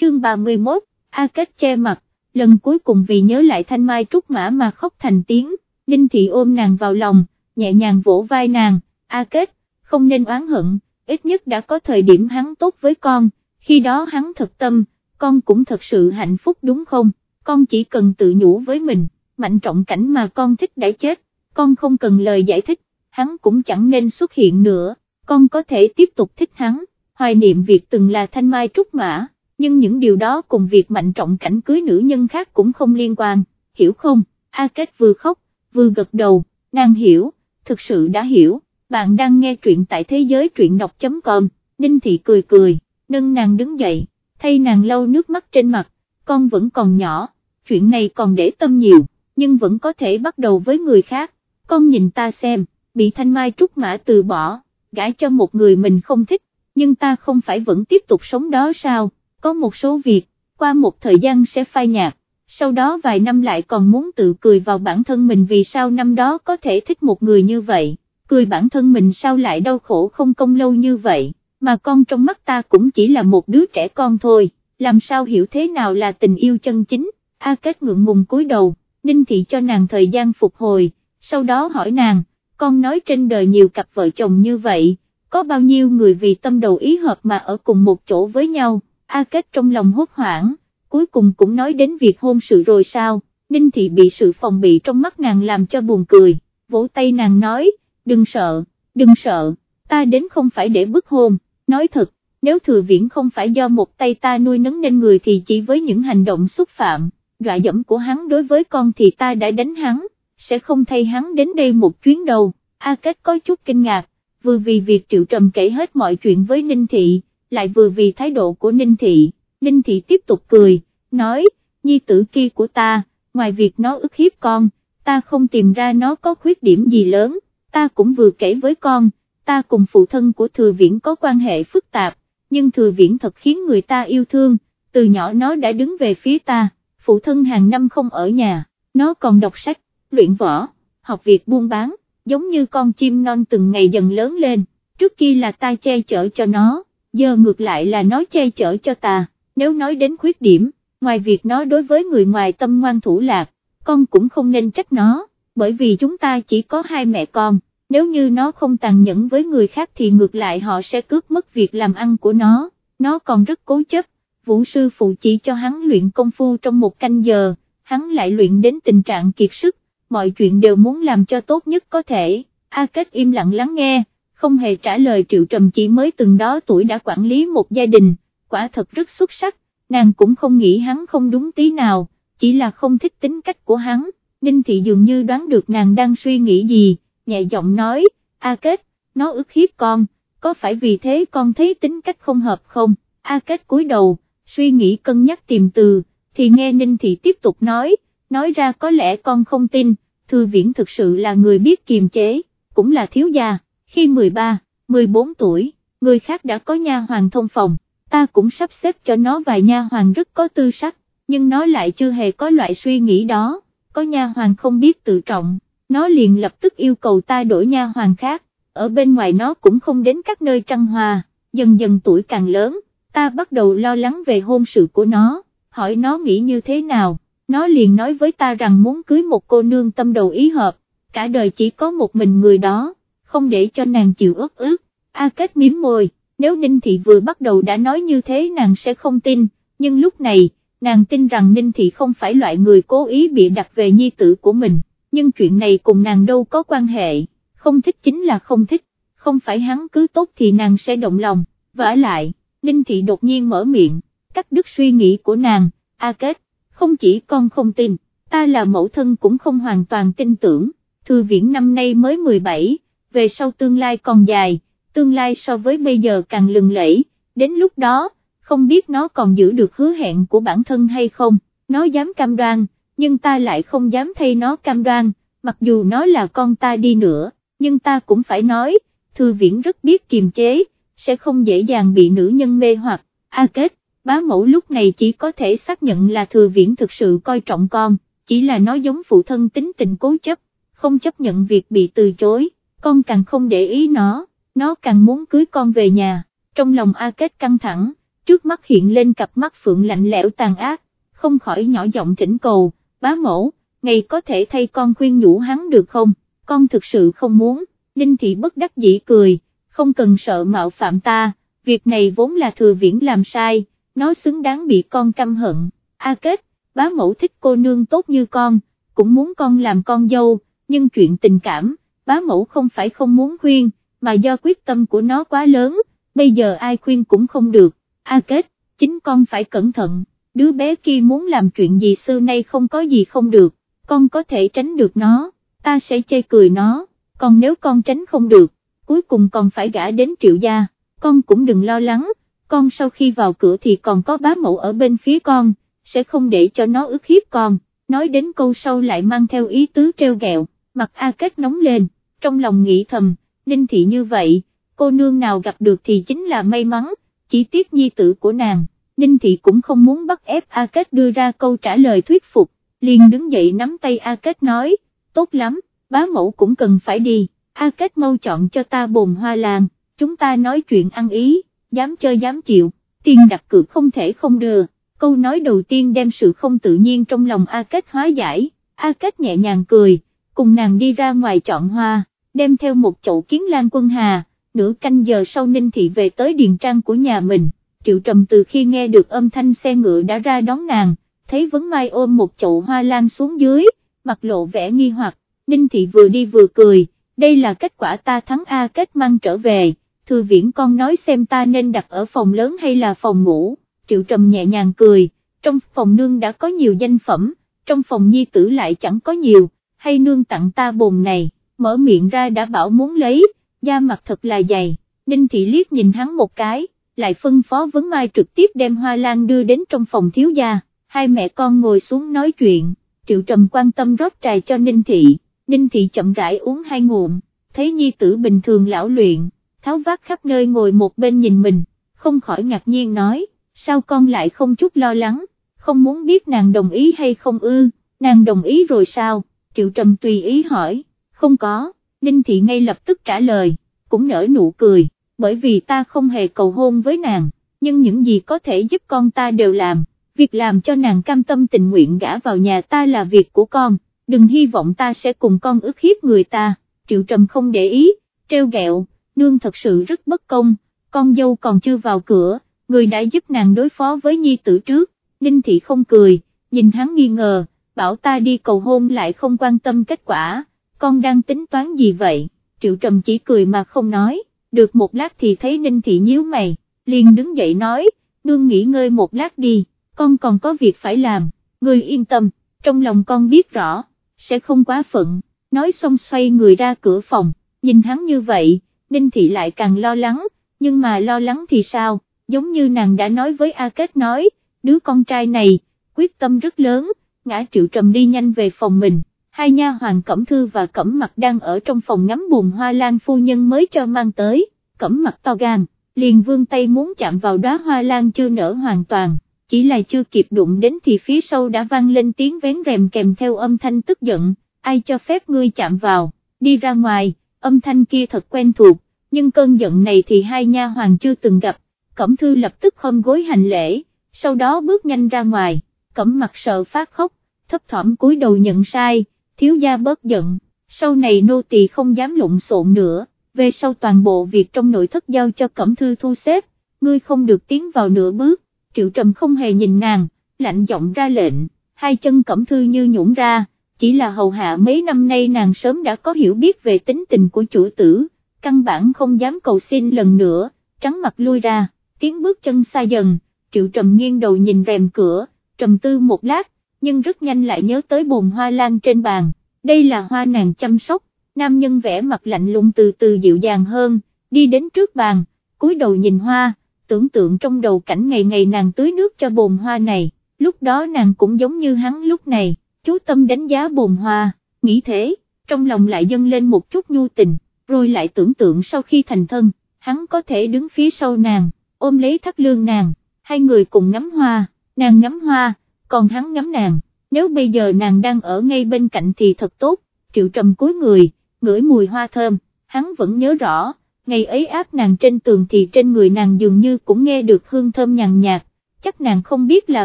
chương 31, A Kết che mặt, lần cuối cùng vì nhớ lại thanh mai trúc mã mà khóc thành tiếng, Ninh Thị ôm nàng vào lòng, nhẹ nhàng vỗ vai nàng, A Kết, không nên oán hận, ít nhất đã có thời điểm hắn tốt với con, khi đó hắn thật tâm, con cũng thật sự hạnh phúc đúng không, con chỉ cần tự nhủ với mình, mạnh trọng cảnh mà con thích đã chết, con không cần lời giải thích, hắn cũng chẳng nên xuất hiện nữa, con có thể tiếp tục thích hắn, hoài niệm việc từng là thanh mai trúc mã, nhưng những điều đó cùng việc mạnh trọng cảnh cưới nữ nhân khác cũng không liên quan, hiểu không, A Kết vừa khóc, vừa gật đầu, nàng hiểu, thực sự đã hiểu, bạn đang nghe truyện tại thế giới truyện đọc.com, Ninh Thị cười cười, nâng nàng đứng dậy, thay nàng lau nước mắt trên mặt, con vẫn còn nhỏ, chuyện này còn để tâm nhiều, nhưng vẫn có thể bắt đầu với người khác, con nhìn ta xem, bị thanh mai trúc mã từ bỏ, gãi cho một người mình không thích, nhưng ta không phải vẫn tiếp tục sống đó sao, có một số việc, qua một thời gian sẽ phai nhạt, sau đó vài năm lại còn muốn tự cười vào bản thân mình vì sao năm đó có thể thích một người như vậy, cười bản thân mình sao lại đau khổ không công lâu như vậy, mà con trong mắt ta cũng chỉ là một đứa trẻ con thôi, làm sao hiểu thế nào là tình yêu chân chính, A Kết ngượng ngùng cúi đầu, Ninh Thị cho nàng thời gian phục hồi, sau đó hỏi nàng, con nói trên đời nhiều cặp vợ chồng như vậy, có bao nhiêu người vì tâm đầu ý hợp mà ở cùng một chỗ với nhau, A Kết trong lòng hốt hoảng, cuối cùng cũng nói đến việc hôn sự rồi sao, Ninh Thị bị sự phòng bị trong mắt nàng làm cho buồn cười, vỗ tay nàng nói, đừng sợ, đừng sợ, ta đến không phải để bức hôn, nói thật, nếu thừa viễn không phải do một tay ta nuôi nấng nên người thì chỉ với những hành động xúc phạm, dọa dẫm của hắn đối với con thì ta đã đánh hắn, sẽ không thay hắn đến đây một chuyến đâu, A Kết có chút kinh ngạc, vừa vì việc Triệu Trầm kể hết mọi chuyện với Ninh Thị, lại vừa vì thái độ của Ninh Thị, Ninh Thị tiếp tục cười, nói, nhi tử kia của ta, ngoài việc nó ức hiếp con, ta không tìm ra nó có khuyết điểm gì lớn, ta cũng vừa kể với con, ta cùng phụ thân của Thừa Viễn có quan hệ phức tạp, nhưng Thừa Viễn thật khiến người ta yêu thương, từ nhỏ nó đã đứng về phía ta, phụ thân hàng năm không ở nhà, nó còn đọc sách, luyện võ, học việc buôn bán, giống như con chim non từng ngày dần lớn lên, trước kia là ta che chở cho nó, giờ ngược lại là nó che chở cho ta, nếu nói đến khuyết điểm, ngoài việc nó đối với người ngoài tâm ngoan thủ lạc, con cũng không nên trách nó, bởi vì chúng ta chỉ có hai mẹ con, nếu như nó không tàn nhẫn với người khác thì ngược lại họ sẽ cướp mất việc làm ăn của nó, nó còn rất cố chấp, vũ sư phụ chỉ cho hắn luyện công phu trong một canh giờ, hắn lại luyện đến tình trạng kiệt sức, mọi chuyện đều muốn làm cho tốt nhất có thể, A Kết im lặng lắng nghe, không hề trả lời Triệu Trầm chỉ mới từng đó tuổi đã quản lý một gia đình, quả thật rất xuất sắc, nàng cũng không nghĩ hắn không đúng tí nào, chỉ là không thích tính cách của hắn, Ninh Thị dường như đoán được nàng đang suy nghĩ gì, nhẹ giọng nói, A Kết, nó ức hiếp con, có phải vì thế con thấy tính cách không hợp không, A Kết cúi đầu, suy nghĩ cân nhắc tìm từ, thì nghe Ninh Thị tiếp tục nói, nói ra có lẽ con không tin, Thư Viễn thực sự là người biết kiềm chế, cũng là thiếu gia, khi 13, 14 tuổi, người khác đã có nha hoàng thông phòng, ta cũng sắp xếp cho nó vài nha hoàng rất có tư sắc, nhưng nó lại chưa hề có loại suy nghĩ đó, có nha hoàng không biết tự trọng, nó liền lập tức yêu cầu ta đổi nha hoàng khác, ở bên ngoài nó cũng không đến các nơi trăng hoa, dần dần tuổi càng lớn, ta bắt đầu lo lắng về hôn sự của nó, hỏi nó nghĩ như thế nào, nó liền nói với ta rằng muốn cưới một cô nương tâm đầu ý hợp, cả đời chỉ có một mình người đó, không để cho nàng chịu ướt ướt, A Kết miếm môi, nếu Ninh Thị vừa bắt đầu đã nói như thế nàng sẽ không tin, nhưng lúc này, nàng tin rằng Ninh Thị không phải loại người cố ý bị đặt về nhi tử của mình, nhưng chuyện này cùng nàng đâu có quan hệ, không thích chính là không thích, không phải hắn cứ tốt thì nàng sẽ động lòng, vả lại, Ninh Thị đột nhiên mở miệng, cắt đứt suy nghĩ của nàng, A Kết, không chỉ con không tin, ta là mẫu thân cũng không hoàn toàn tin tưởng, thư viễn năm nay mới 17, về sau tương lai còn dài, tương lai so với bây giờ càng lừng lẫy, đến lúc đó, không biết nó còn giữ được hứa hẹn của bản thân hay không, nó dám cam đoan, nhưng ta lại không dám thay nó cam đoan, mặc dù nó là con ta đi nữa, nhưng ta cũng phải nói, thư viễn rất biết kiềm chế, sẽ không dễ dàng bị nữ nhân mê hoặc, a kết, bá mẫu lúc này chỉ có thể xác nhận là thừa viễn thực sự coi trọng con, chỉ là nó giống phụ thân tính tình cố chấp, không chấp nhận việc bị từ chối, con càng không để ý nó, nó càng muốn cưới con về nhà, trong lòng A Kết căng thẳng, trước mắt hiện lên cặp mắt phượng lạnh lẽo tàn ác, không khỏi nhỏ giọng thỉnh cầu, bá mẫu, ngày có thể thay con khuyên nhủ hắn được không, con thực sự không muốn, Đinh Thị bất đắc dĩ cười, không cần sợ mạo phạm ta, việc này vốn là thừa viễn làm sai, nó xứng đáng bị con căm hận, A Kết, bá mẫu thích cô nương tốt như con, cũng muốn con làm con dâu, nhưng chuyện tình cảm, bá mẫu không phải không muốn khuyên, mà do quyết tâm của nó quá lớn, bây giờ ai khuyên cũng không được, A Kết, chính con phải cẩn thận, đứa bé kia muốn làm chuyện gì xưa nay không có gì không được, con có thể tránh được nó, ta sẽ chê cười nó, còn nếu con tránh không được, cuối cùng còn phải gả đến triệu gia, con cũng đừng lo lắng, con sau khi vào cửa thì còn có bá mẫu ở bên phía con, sẽ không để cho nó ức hiếp con, nói đến câu sau lại mang theo ý tứ treo gẹo, mặt A Kết nóng lên, trong lòng nghĩ thầm, Ninh Thị như vậy, cô nương nào gặp được thì chính là may mắn, chỉ tiếc nhi tử của nàng, Ninh Thị cũng không muốn bắt ép A Kết đưa ra câu trả lời thuyết phục, liền đứng dậy nắm tay A Kết nói, tốt lắm, bá mẫu cũng cần phải đi, A Kết mau chọn cho ta bồn hoa làng, chúng ta nói chuyện ăn ý, dám chơi dám chịu, tiền đặt cược không thể không đưa, câu nói đầu tiên đem sự không tự nhiên trong lòng A Kết hóa giải, A Kết nhẹ nhàng cười, cùng nàng đi ra ngoài chọn hoa, đem theo một chậu kiến lan quân hà, nửa canh giờ sau Ninh Thị về tới điền trang của nhà mình, Triệu Trầm từ khi nghe được âm thanh xe ngựa đã ra đón nàng, thấy Vấn Mai ôm một chậu hoa lan xuống dưới, mặt lộ vẻ nghi hoặc, Ninh Thị vừa đi vừa cười, đây là kết quả ta thắng A kết mang trở về, thư viễn con nói xem ta nên đặt ở phòng lớn hay là phòng ngủ, Triệu Trầm nhẹ nhàng cười, trong phòng nương đã có nhiều danh phẩm, trong phòng nhi tử lại chẳng có nhiều, hay nương tặng ta bồn này, mở miệng ra đã bảo muốn lấy, da mặt thật là dày, Ninh Thị liếc nhìn hắn một cái, lại phân phó vấn mai trực tiếp đem hoa lan đưa đến trong phòng thiếu gia, hai mẹ con ngồi xuống nói chuyện, Triệu Trầm quan tâm rót trà cho Ninh Thị, Ninh Thị chậm rãi uống hai ngụm, thấy nhi tử bình thường lão luyện, tháo vát khắp nơi ngồi một bên nhìn mình, không khỏi ngạc nhiên nói, sao con lại không chút lo lắng, không muốn biết nàng đồng ý hay không ư, nàng đồng ý rồi sao, Triệu Trầm tùy ý hỏi, không có, Ninh Thị ngay lập tức trả lời, cũng nở nụ cười, bởi vì ta không hề cầu hôn với nàng, nhưng những gì có thể giúp con ta đều làm, việc làm cho nàng cam tâm tình nguyện gả vào nhà ta là việc của con, đừng hy vọng ta sẽ cùng con ức hiếp người ta, Triệu Trầm không để ý, treo gẹo, nương thật sự rất bất công, con dâu còn chưa vào cửa, người đã giúp nàng đối phó với nhi tử trước, Ninh Thị không cười, nhìn hắn nghi ngờ, bảo ta đi cầu hôn lại không quan tâm kết quả, con đang tính toán gì vậy, Triệu Trầm chỉ cười mà không nói, được một lát thì thấy Ninh Thị nhíu mày, liền đứng dậy nói, nương nghỉ ngơi một lát đi, con còn có việc phải làm, người yên tâm, trong lòng con biết rõ, sẽ không quá phận, nói xong xoay người ra cửa phòng, nhìn hắn như vậy, Ninh Thị lại càng lo lắng, nhưng mà lo lắng thì sao, giống như nàng đã nói với A Kết nói, đứa con trai này, quyết tâm rất lớn, ngã triệu trầm đi nhanh về phòng mình, hai nha hoàng Cẩm Thư và Cẩm Mặt đang ở trong phòng ngắm buồn hoa lan phu nhân mới cho mang tới, Cẩm Mặt to gan, liền vương tay muốn chạm vào đóa hoa lan chưa nở hoàn toàn, chỉ là chưa kịp đụng đến thì phía sau đã vang lên tiếng vén rèm kèm theo âm thanh tức giận, ai cho phép ngươi chạm vào, đi ra ngoài, âm thanh kia thật quen thuộc, nhưng cơn giận này thì hai nha hoàng chưa từng gặp, Cẩm Thư lập tức khom gối hành lễ, sau đó bước nhanh ra ngoài, Cẩm mặt sợ phát khóc, thấp thỏm cúi đầu nhận sai, thiếu gia bớt giận, sau này nô tỳ không dám lộn xộn nữa, về sau toàn bộ việc trong nội thất giao cho Cẩm Thư thu xếp, ngươi không được tiến vào nửa bước, Triệu Trầm không hề nhìn nàng, lạnh giọng ra lệnh, hai chân Cẩm Thư như nhũng ra, chỉ là hầu hạ mấy năm nay nàng sớm đã có hiểu biết về tính tình của chủ tử, căn bản không dám cầu xin lần nữa, trắng mặt lui ra, tiếng bước chân xa dần, Triệu Trầm nghiêng đầu nhìn rèm cửa, trầm tư một lát, nhưng rất nhanh lại nhớ tới bồn hoa lan trên bàn, đây là hoa nàng chăm sóc, nam nhân vẽ mặt lạnh lùng từ từ dịu dàng hơn, đi đến trước bàn, cúi đầu nhìn hoa, tưởng tượng trong đầu cảnh ngày ngày nàng tưới nước cho bồn hoa này, lúc đó nàng cũng giống như hắn lúc này, chú tâm đánh giá bồn hoa, nghĩ thế, trong lòng lại dâng lên một chút nhu tình, rồi lại tưởng tượng sau khi thành thân, hắn có thể đứng phía sau nàng, ôm lấy thắt lương nàng, hai người cùng ngắm hoa, nàng ngắm hoa, còn hắn ngắm nàng, nếu bây giờ nàng đang ở ngay bên cạnh thì thật tốt, triệu trầm cúi người, ngửi mùi hoa thơm, hắn vẫn nhớ rõ, ngày ấy áp nàng trên tường thì trên người nàng dường như cũng nghe được hương thơm nhàn nhạt, chắc nàng không biết là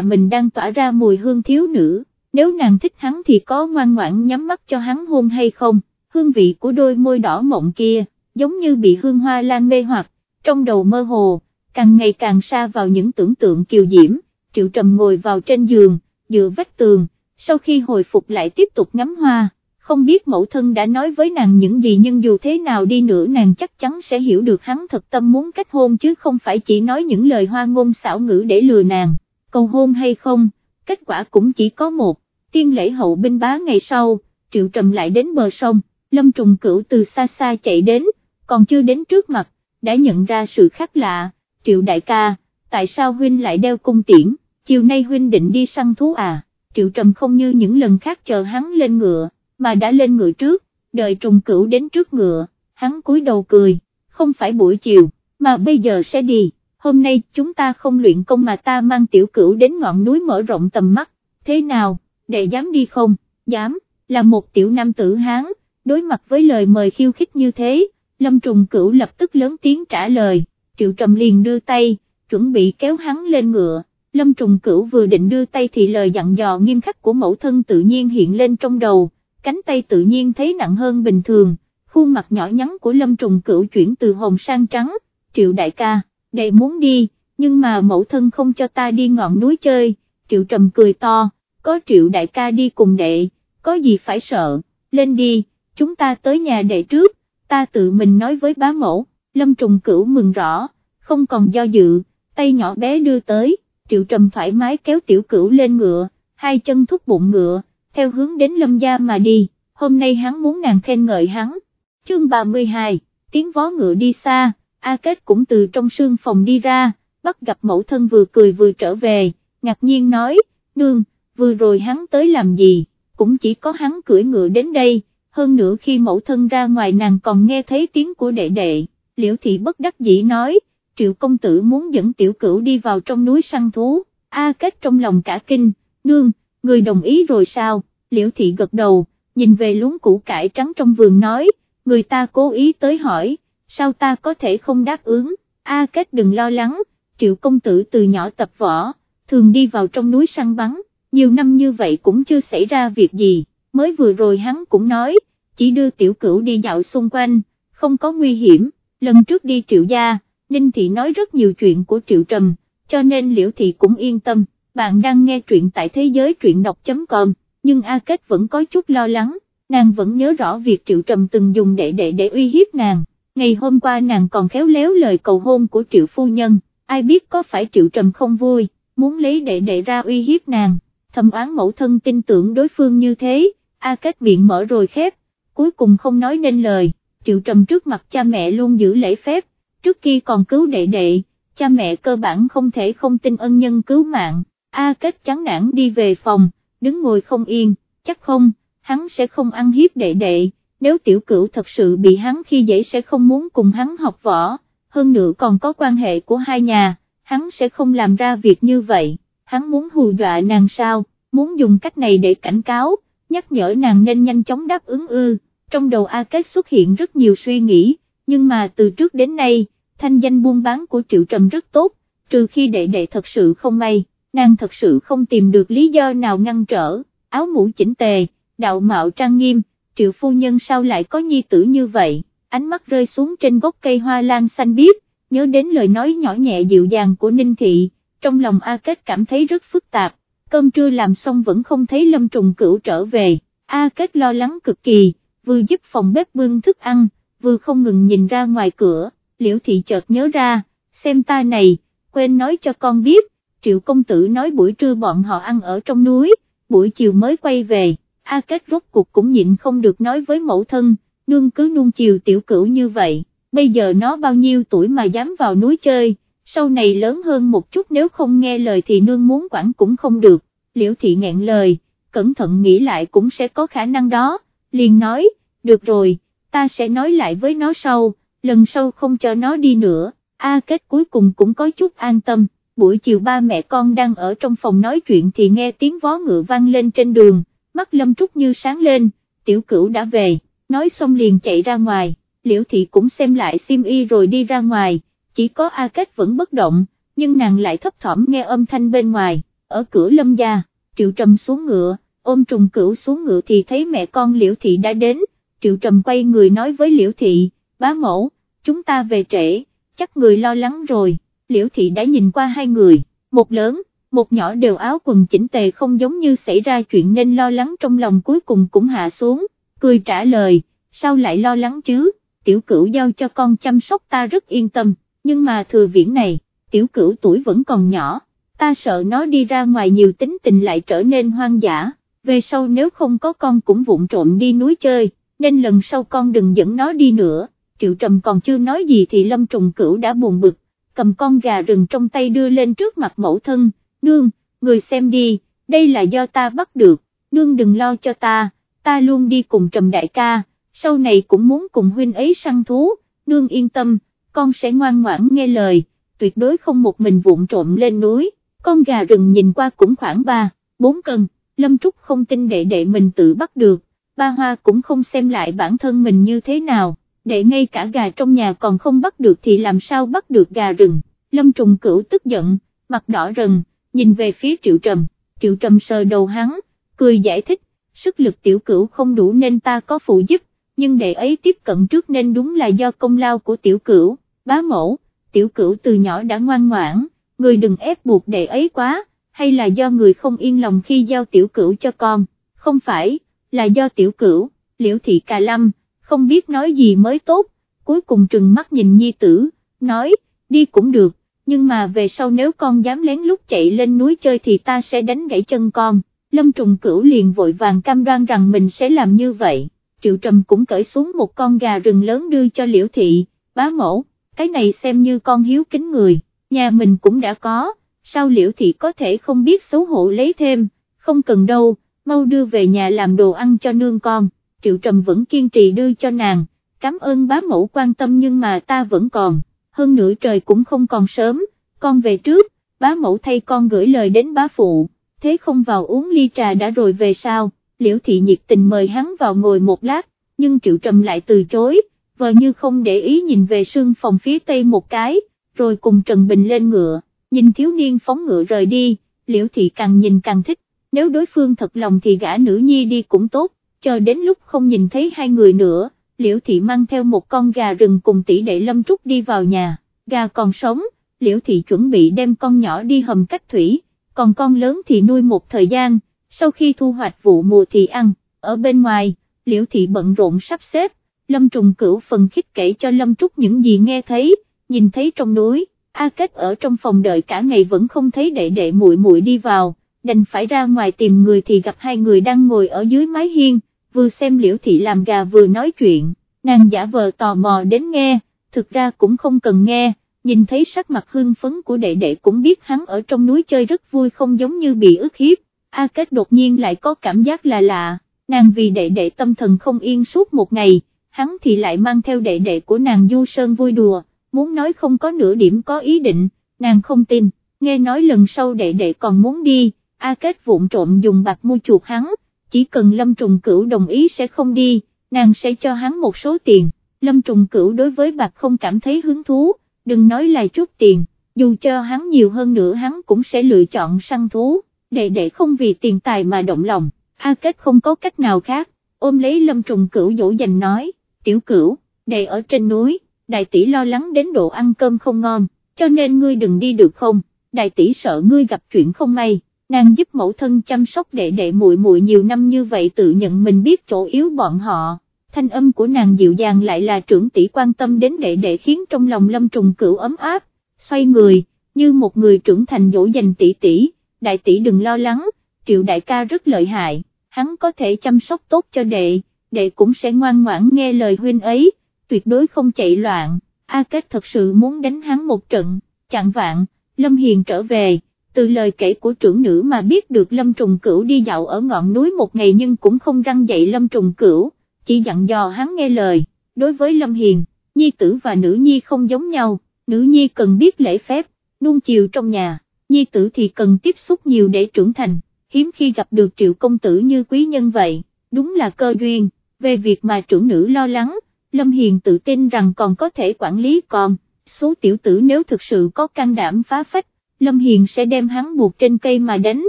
mình đang tỏa ra mùi hương thiếu nữ, nếu nàng thích hắn thì có ngoan ngoãn nhắm mắt cho hắn hôn hay không, hương vị của đôi môi đỏ mộng kia, giống như bị hương hoa lan mê hoặc, trong đầu mơ hồ, càng ngày càng xa vào những tưởng tượng kiều diễm, triệu trầm ngồi vào trên giường, dựa vách tường, sau khi hồi phục lại tiếp tục ngắm hoa. Không biết mẫu thân đã nói với nàng những gì nhưng dù thế nào đi nữa nàng chắc chắn sẽ hiểu được hắn thật tâm muốn kết hôn chứ không phải chỉ nói những lời hoa ngôn xảo ngữ để lừa nàng, cầu hôn hay không, kết quả cũng chỉ có một, tiên lễ hậu binh bá ngày sau, triệu trầm lại đến bờ sông, lâm trùng cửu từ xa xa chạy đến, còn chưa đến trước mặt, đã nhận ra sự khác lạ, triệu đại ca, tại sao huynh lại đeo cung tiễn, chiều nay huynh định đi săn thú à, triệu trầm không như những lần khác chờ hắn lên ngựa mà đã lên ngựa trước, đợi trùng cửu đến trước ngựa, hắn cúi đầu cười, không phải buổi chiều, mà bây giờ sẽ đi, hôm nay chúng ta không luyện công mà ta mang tiểu cửu đến ngọn núi mở rộng tầm mắt, thế nào, đệ dám đi không, dám, là một tiểu nam tử hán, đối mặt với lời mời khiêu khích như thế, lâm trùng cửu lập tức lớn tiếng trả lời, triệu trầm liền đưa tay, chuẩn bị kéo hắn lên ngựa. Lâm Trùng Cửu vừa định đưa tay thì lời dặn dò nghiêm khắc của mẫu thân tự nhiên hiện lên trong đầu, cánh tay tự nhiên thấy nặng hơn bình thường, khuôn mặt nhỏ nhắn của Lâm Trùng Cửu chuyển từ hồng sang trắng, triệu đại ca, đệ muốn đi, nhưng mà mẫu thân không cho ta đi ngọn núi chơi, triệu trầm cười to, có triệu đại ca đi cùng đệ, có gì phải sợ, lên đi, chúng ta tới nhà đệ trước, ta tự mình nói với bá mẫu, Lâm Trùng Cửu mừng rõ, không còn do dự, tay nhỏ bé đưa tới, triệu trầm thoải mái kéo tiểu cửu lên ngựa, hai chân thúc bụng ngựa theo hướng đến lâm gia mà đi, hôm nay hắn muốn nàng khen ngợi hắn. Chương 32, tiếng vó ngựa đi xa, A Kết cũng từ trong sương phòng đi ra, bắt gặp mẫu thân vừa cười vừa trở về, ngạc nhiên nói, nương, vừa rồi hắn tới làm gì, cũng chỉ có hắn cưỡi ngựa đến đây, hơn nữa khi mẫu thân ra ngoài nàng còn nghe thấy tiếng của đệ đệ, liễu thị bất đắc dĩ nói, triệu công tử muốn dẫn tiểu cửu đi vào trong núi săn thú, A Kết trong lòng cả kinh, nương, người đồng ý rồi sao, liễu thị gật đầu, nhìn về luống củ cải trắng trong vườn nói, người ta cố ý tới hỏi, sao ta có thể không đáp ứng, A Kết đừng lo lắng, triệu công tử từ nhỏ tập võ, thường đi vào trong núi săn bắn, nhiều năm như vậy cũng chưa xảy ra việc gì, mới vừa rồi hắn cũng nói, chỉ đưa tiểu cửu đi dạo xung quanh, không có nguy hiểm, lần trước đi triệu gia, Ninh Thị nói rất nhiều chuyện của triệu trầm, cho nên liễu thị cũng yên tâm. Bạn đang nghe truyện tại thế giới truyện đọc.com, nhưng A Kết vẫn có chút lo lắng, nàng vẫn nhớ rõ việc Triệu Trầm từng dùng đệ đệ để uy hiếp nàng, ngày hôm qua nàng còn khéo léo lời cầu hôn của Triệu Phu Nhân, ai biết có phải Triệu Trầm không vui, muốn lấy đệ đệ ra uy hiếp nàng, thầm oán mẫu thân tin tưởng đối phương như thế, A Kết miệng mở rồi khép, cuối cùng không nói nên lời, Triệu Trầm trước mặt cha mẹ luôn giữ lễ phép, trước khi còn cứu đệ đệ, cha mẹ cơ bản không thể không tin ân nhân cứu mạng. A Kết chán nản đi về phòng, đứng ngồi không yên, chắc không, hắn sẽ không ăn hiếp đệ đệ, nếu tiểu cửu thật sự bị hắn khi dễ sẽ không muốn cùng hắn học võ, hơn nữa còn có quan hệ của hai nhà, hắn sẽ không làm ra việc như vậy, hắn muốn hù dọa nàng sao, muốn dùng cách này để cảnh cáo, nhắc nhở nàng nên nhanh chóng đáp ứng ư, trong đầu A Kết xuất hiện rất nhiều suy nghĩ, nhưng mà từ trước đến nay, thanh danh buôn bán của Triệu Trầm rất tốt, trừ khi đệ đệ thật sự không may nàng thật sự không tìm được lý do nào ngăn trở, áo mũ chỉnh tề, đạo mạo trang nghiêm, triệu phu nhân sao lại có nhi tử như vậy, ánh mắt rơi xuống trên gốc cây hoa lan xanh biếc, nhớ đến lời nói nhỏ nhẹ dịu dàng của Ninh Thị, trong lòng A Kết cảm thấy rất phức tạp, cơm trưa làm xong vẫn không thấy Lâm Trùng Cửu trở về, A Kết lo lắng cực kỳ, vừa giúp phòng bếp bưng thức ăn, vừa không ngừng nhìn ra ngoài cửa, Liễu Thị chợt nhớ ra, xem ta này, quên nói cho con biết, triệu công tử nói buổi trưa bọn họ ăn ở trong núi, buổi chiều mới quay về, A Kết rốt cuộc cũng nhịn không được nói với mẫu thân, nương cứ nuông chiều tiểu cửu như vậy, bây giờ nó bao nhiêu tuổi mà dám vào núi chơi, sau này lớn hơn một chút nếu không nghe lời thì nương muốn quản cũng không được, liễu thị nghẹn lời, cẩn thận nghĩ lại cũng sẽ có khả năng đó, liền nói, được rồi, ta sẽ nói lại với nó sau, lần sau không cho nó đi nữa, A Kết cuối cùng cũng có chút an tâm. Buổi chiều ba mẹ con đang ở trong phòng nói chuyện thì nghe tiếng vó ngựa vang lên trên đường, mắt Lâm Trúc Như sáng lên, tiểu cửu đã về, nói xong liền chạy ra ngoài, liễu thị cũng xem lại sim y rồi đi ra ngoài, chỉ có A Kết vẫn bất động, nhưng nàng lại thấp thỏm nghe âm thanh bên ngoài, ở cửa lâm gia, triệu trầm xuống ngựa, ôm trùng cửu xuống ngựa thì thấy mẹ con liễu thị đã đến, triệu trầm quay người nói với liễu thị, bá mẫu, chúng ta về trễ, chắc người lo lắng rồi, liễu thị đã nhìn qua hai người, một lớn, một nhỏ đều áo quần chỉnh tề không giống như xảy ra chuyện nên lo lắng trong lòng cuối cùng cũng hạ xuống, cười trả lời, sao lại lo lắng chứ, tiểu cửu giao cho con chăm sóc ta rất yên tâm, nhưng mà thừa viễn này, tiểu cửu tuổi vẫn còn nhỏ, ta sợ nó đi ra ngoài nhiều tính tình lại trở nên hoang dã, về sau nếu không có con cũng vụng trộm đi núi chơi, nên lần sau con đừng dẫn nó đi nữa, triệu trầm còn chưa nói gì thì lâm trùng cửu đã buồn bực, cầm con gà rừng trong tay đưa lên trước mặt mẫu thân, nương, người xem đi, đây là do ta bắt được, nương đừng lo cho ta, ta luôn đi cùng trầm đại ca, sau này cũng muốn cùng huynh ấy săn thú, nương yên tâm, con sẽ ngoan ngoãn nghe lời, tuyệt đối không một mình vụn trộm lên núi, con gà rừng nhìn qua cũng khoảng 3, 4 cân, Lâm Trúc không tin đệ đệ mình tự bắt được, ba hoa cũng không xem lại bản thân mình như thế nào, Để ngay cả gà trong nhà còn không bắt được thì làm sao bắt được gà rừng, Lâm Trùng Cửu tức giận, mặt đỏ rừng, nhìn về phía Triệu Trầm, Triệu Trầm sờ đầu hắn, cười giải thích, sức lực tiểu cửu không đủ nên ta có phụ giúp, nhưng đệ ấy tiếp cận trước nên đúng là do công lao của tiểu cửu, bá mẫu, tiểu cửu từ nhỏ đã ngoan ngoãn, người đừng ép buộc đệ ấy quá, hay là do người không yên lòng khi giao tiểu cửu cho con, không phải, là do tiểu cửu, liễu thị cà lâm, không biết nói gì mới tốt, cuối cùng trừng mắt nhìn nhi tử, nói, đi cũng được, nhưng mà về sau nếu con dám lén lút chạy lên núi chơi thì ta sẽ đánh gãy chân con, lâm trùng cửu liền vội vàng cam đoan rằng mình sẽ làm như vậy, triệu trầm cũng cởi xuống một con gà rừng lớn đưa cho liễu thị, bá mẫu, cái này xem như con hiếu kính người, nhà mình cũng đã có, sao liễu thị có thể không biết xấu hổ lấy thêm, không cần đâu, mau đưa về nhà làm đồ ăn cho nương con, triệu trầm vẫn kiên trì đưa cho nàng, cảm ơn bá mẫu quan tâm nhưng mà ta vẫn còn, hơn nửa trời cũng không còn sớm, con về trước, bá mẫu thay con gửi lời đến bá phụ, thế không vào uống ly trà đã rồi về sao, liễu thị nhiệt tình mời hắn vào ngồi một lát, nhưng triệu trầm lại từ chối, vờ như không để ý nhìn về sương phòng phía tây một cái, rồi cùng Trần Bình lên ngựa, nhìn thiếu niên phóng ngựa rời đi, liễu thị càng nhìn càng thích, nếu đối phương thật lòng thì gã nữ nhi đi cũng tốt, chờ đến lúc không nhìn thấy hai người nữa, liễu thị mang theo một con gà rừng cùng tỷ đệ lâm trúc đi vào nhà, gà còn sống, liễu thị chuẩn bị đem con nhỏ đi hầm cách thủy, còn con lớn thì nuôi một thời gian, sau khi thu hoạch vụ mùa thì ăn, ở bên ngoài, liễu thị bận rộn sắp xếp, lâm trùng cửu phần khích kể cho lâm trúc những gì nghe thấy, nhìn thấy trong núi, A Kết ở trong phòng đợi cả ngày vẫn không thấy đệ đệ muội muội đi vào, đành phải ra ngoài tìm người thì gặp hai người đang ngồi ở dưới mái hiên, vừa xem liễu thị làm gà vừa nói chuyện, nàng giả vờ tò mò đến nghe, thực ra cũng không cần nghe, nhìn thấy sắc mặt hưng phấn của đệ đệ cũng biết hắn ở trong núi chơi rất vui không giống như bị ức hiếp, A Kết đột nhiên lại có cảm giác là lạ, nàng vì đệ đệ tâm thần không yên suốt một ngày, hắn thì lại mang theo đệ đệ của nàng du sơn vui đùa muốn nói không có nửa điểm có ý định, nàng không tin, nghe nói lần sau đệ đệ còn muốn đi, A Kết vụn trộm dùng bạc mua chuột hắn, chỉ cần Lâm Trùng Cửu đồng ý sẽ không đi, nàng sẽ cho hắn một số tiền, Lâm Trùng Cửu đối với bạc không cảm thấy hứng thú, đừng nói là chút tiền, dù cho hắn nhiều hơn nữa hắn cũng sẽ lựa chọn săn thú, đệ đệ không vì tiền tài mà động lòng, A Kết không có cách nào khác, ôm lấy Lâm Trùng Cửu dỗ dành nói, tiểu cửu, đệ ở trên núi đại tỷ lo lắng đến độ ăn cơm không ngon, cho nên ngươi đừng đi được không, đại tỷ sợ ngươi gặp chuyện không may, nàng giúp mẫu thân chăm sóc đệ đệ muội muội nhiều năm như vậy tự nhận mình biết chỗ yếu bọn họ, thanh âm của nàng dịu dàng lại là trưởng tỷ quan tâm đến đệ đệ khiến trong lòng lâm trùng cửu ấm áp, xoay người, như một người trưởng thành dỗ dành tỷ tỷ, đại tỷ đừng lo lắng, triệu đại ca rất lợi hại, hắn có thể chăm sóc tốt cho đệ, đệ cũng sẽ ngoan ngoãn nghe lời huynh ấy tuyệt đối không chạy loạn, A Kết thật sự muốn đánh hắn một trận, chẳng vạn, Lâm Hiền trở về, từ lời kể của trưởng nữ mà biết được Lâm Trùng Cửu đi dạo ở ngọn núi một ngày nhưng cũng không răng dậy Lâm Trùng Cửu, chỉ dặn dò hắn nghe lời, đối với Lâm Hiền, nhi tử và nữ nhi không giống nhau, nữ nhi cần biết lễ phép, nuông chiều trong nhà, nhi tử thì cần tiếp xúc nhiều để trưởng thành, hiếm khi gặp được triệu công tử như quý nhân vậy, đúng là cơ duyên, về việc mà trưởng nữ lo lắng, Lâm Hiền tự tin rằng còn có thể quản lý còn, số tiểu tử nếu thực sự có can đảm phá phách, Lâm Hiền sẽ đem hắn buộc trên cây mà đánh,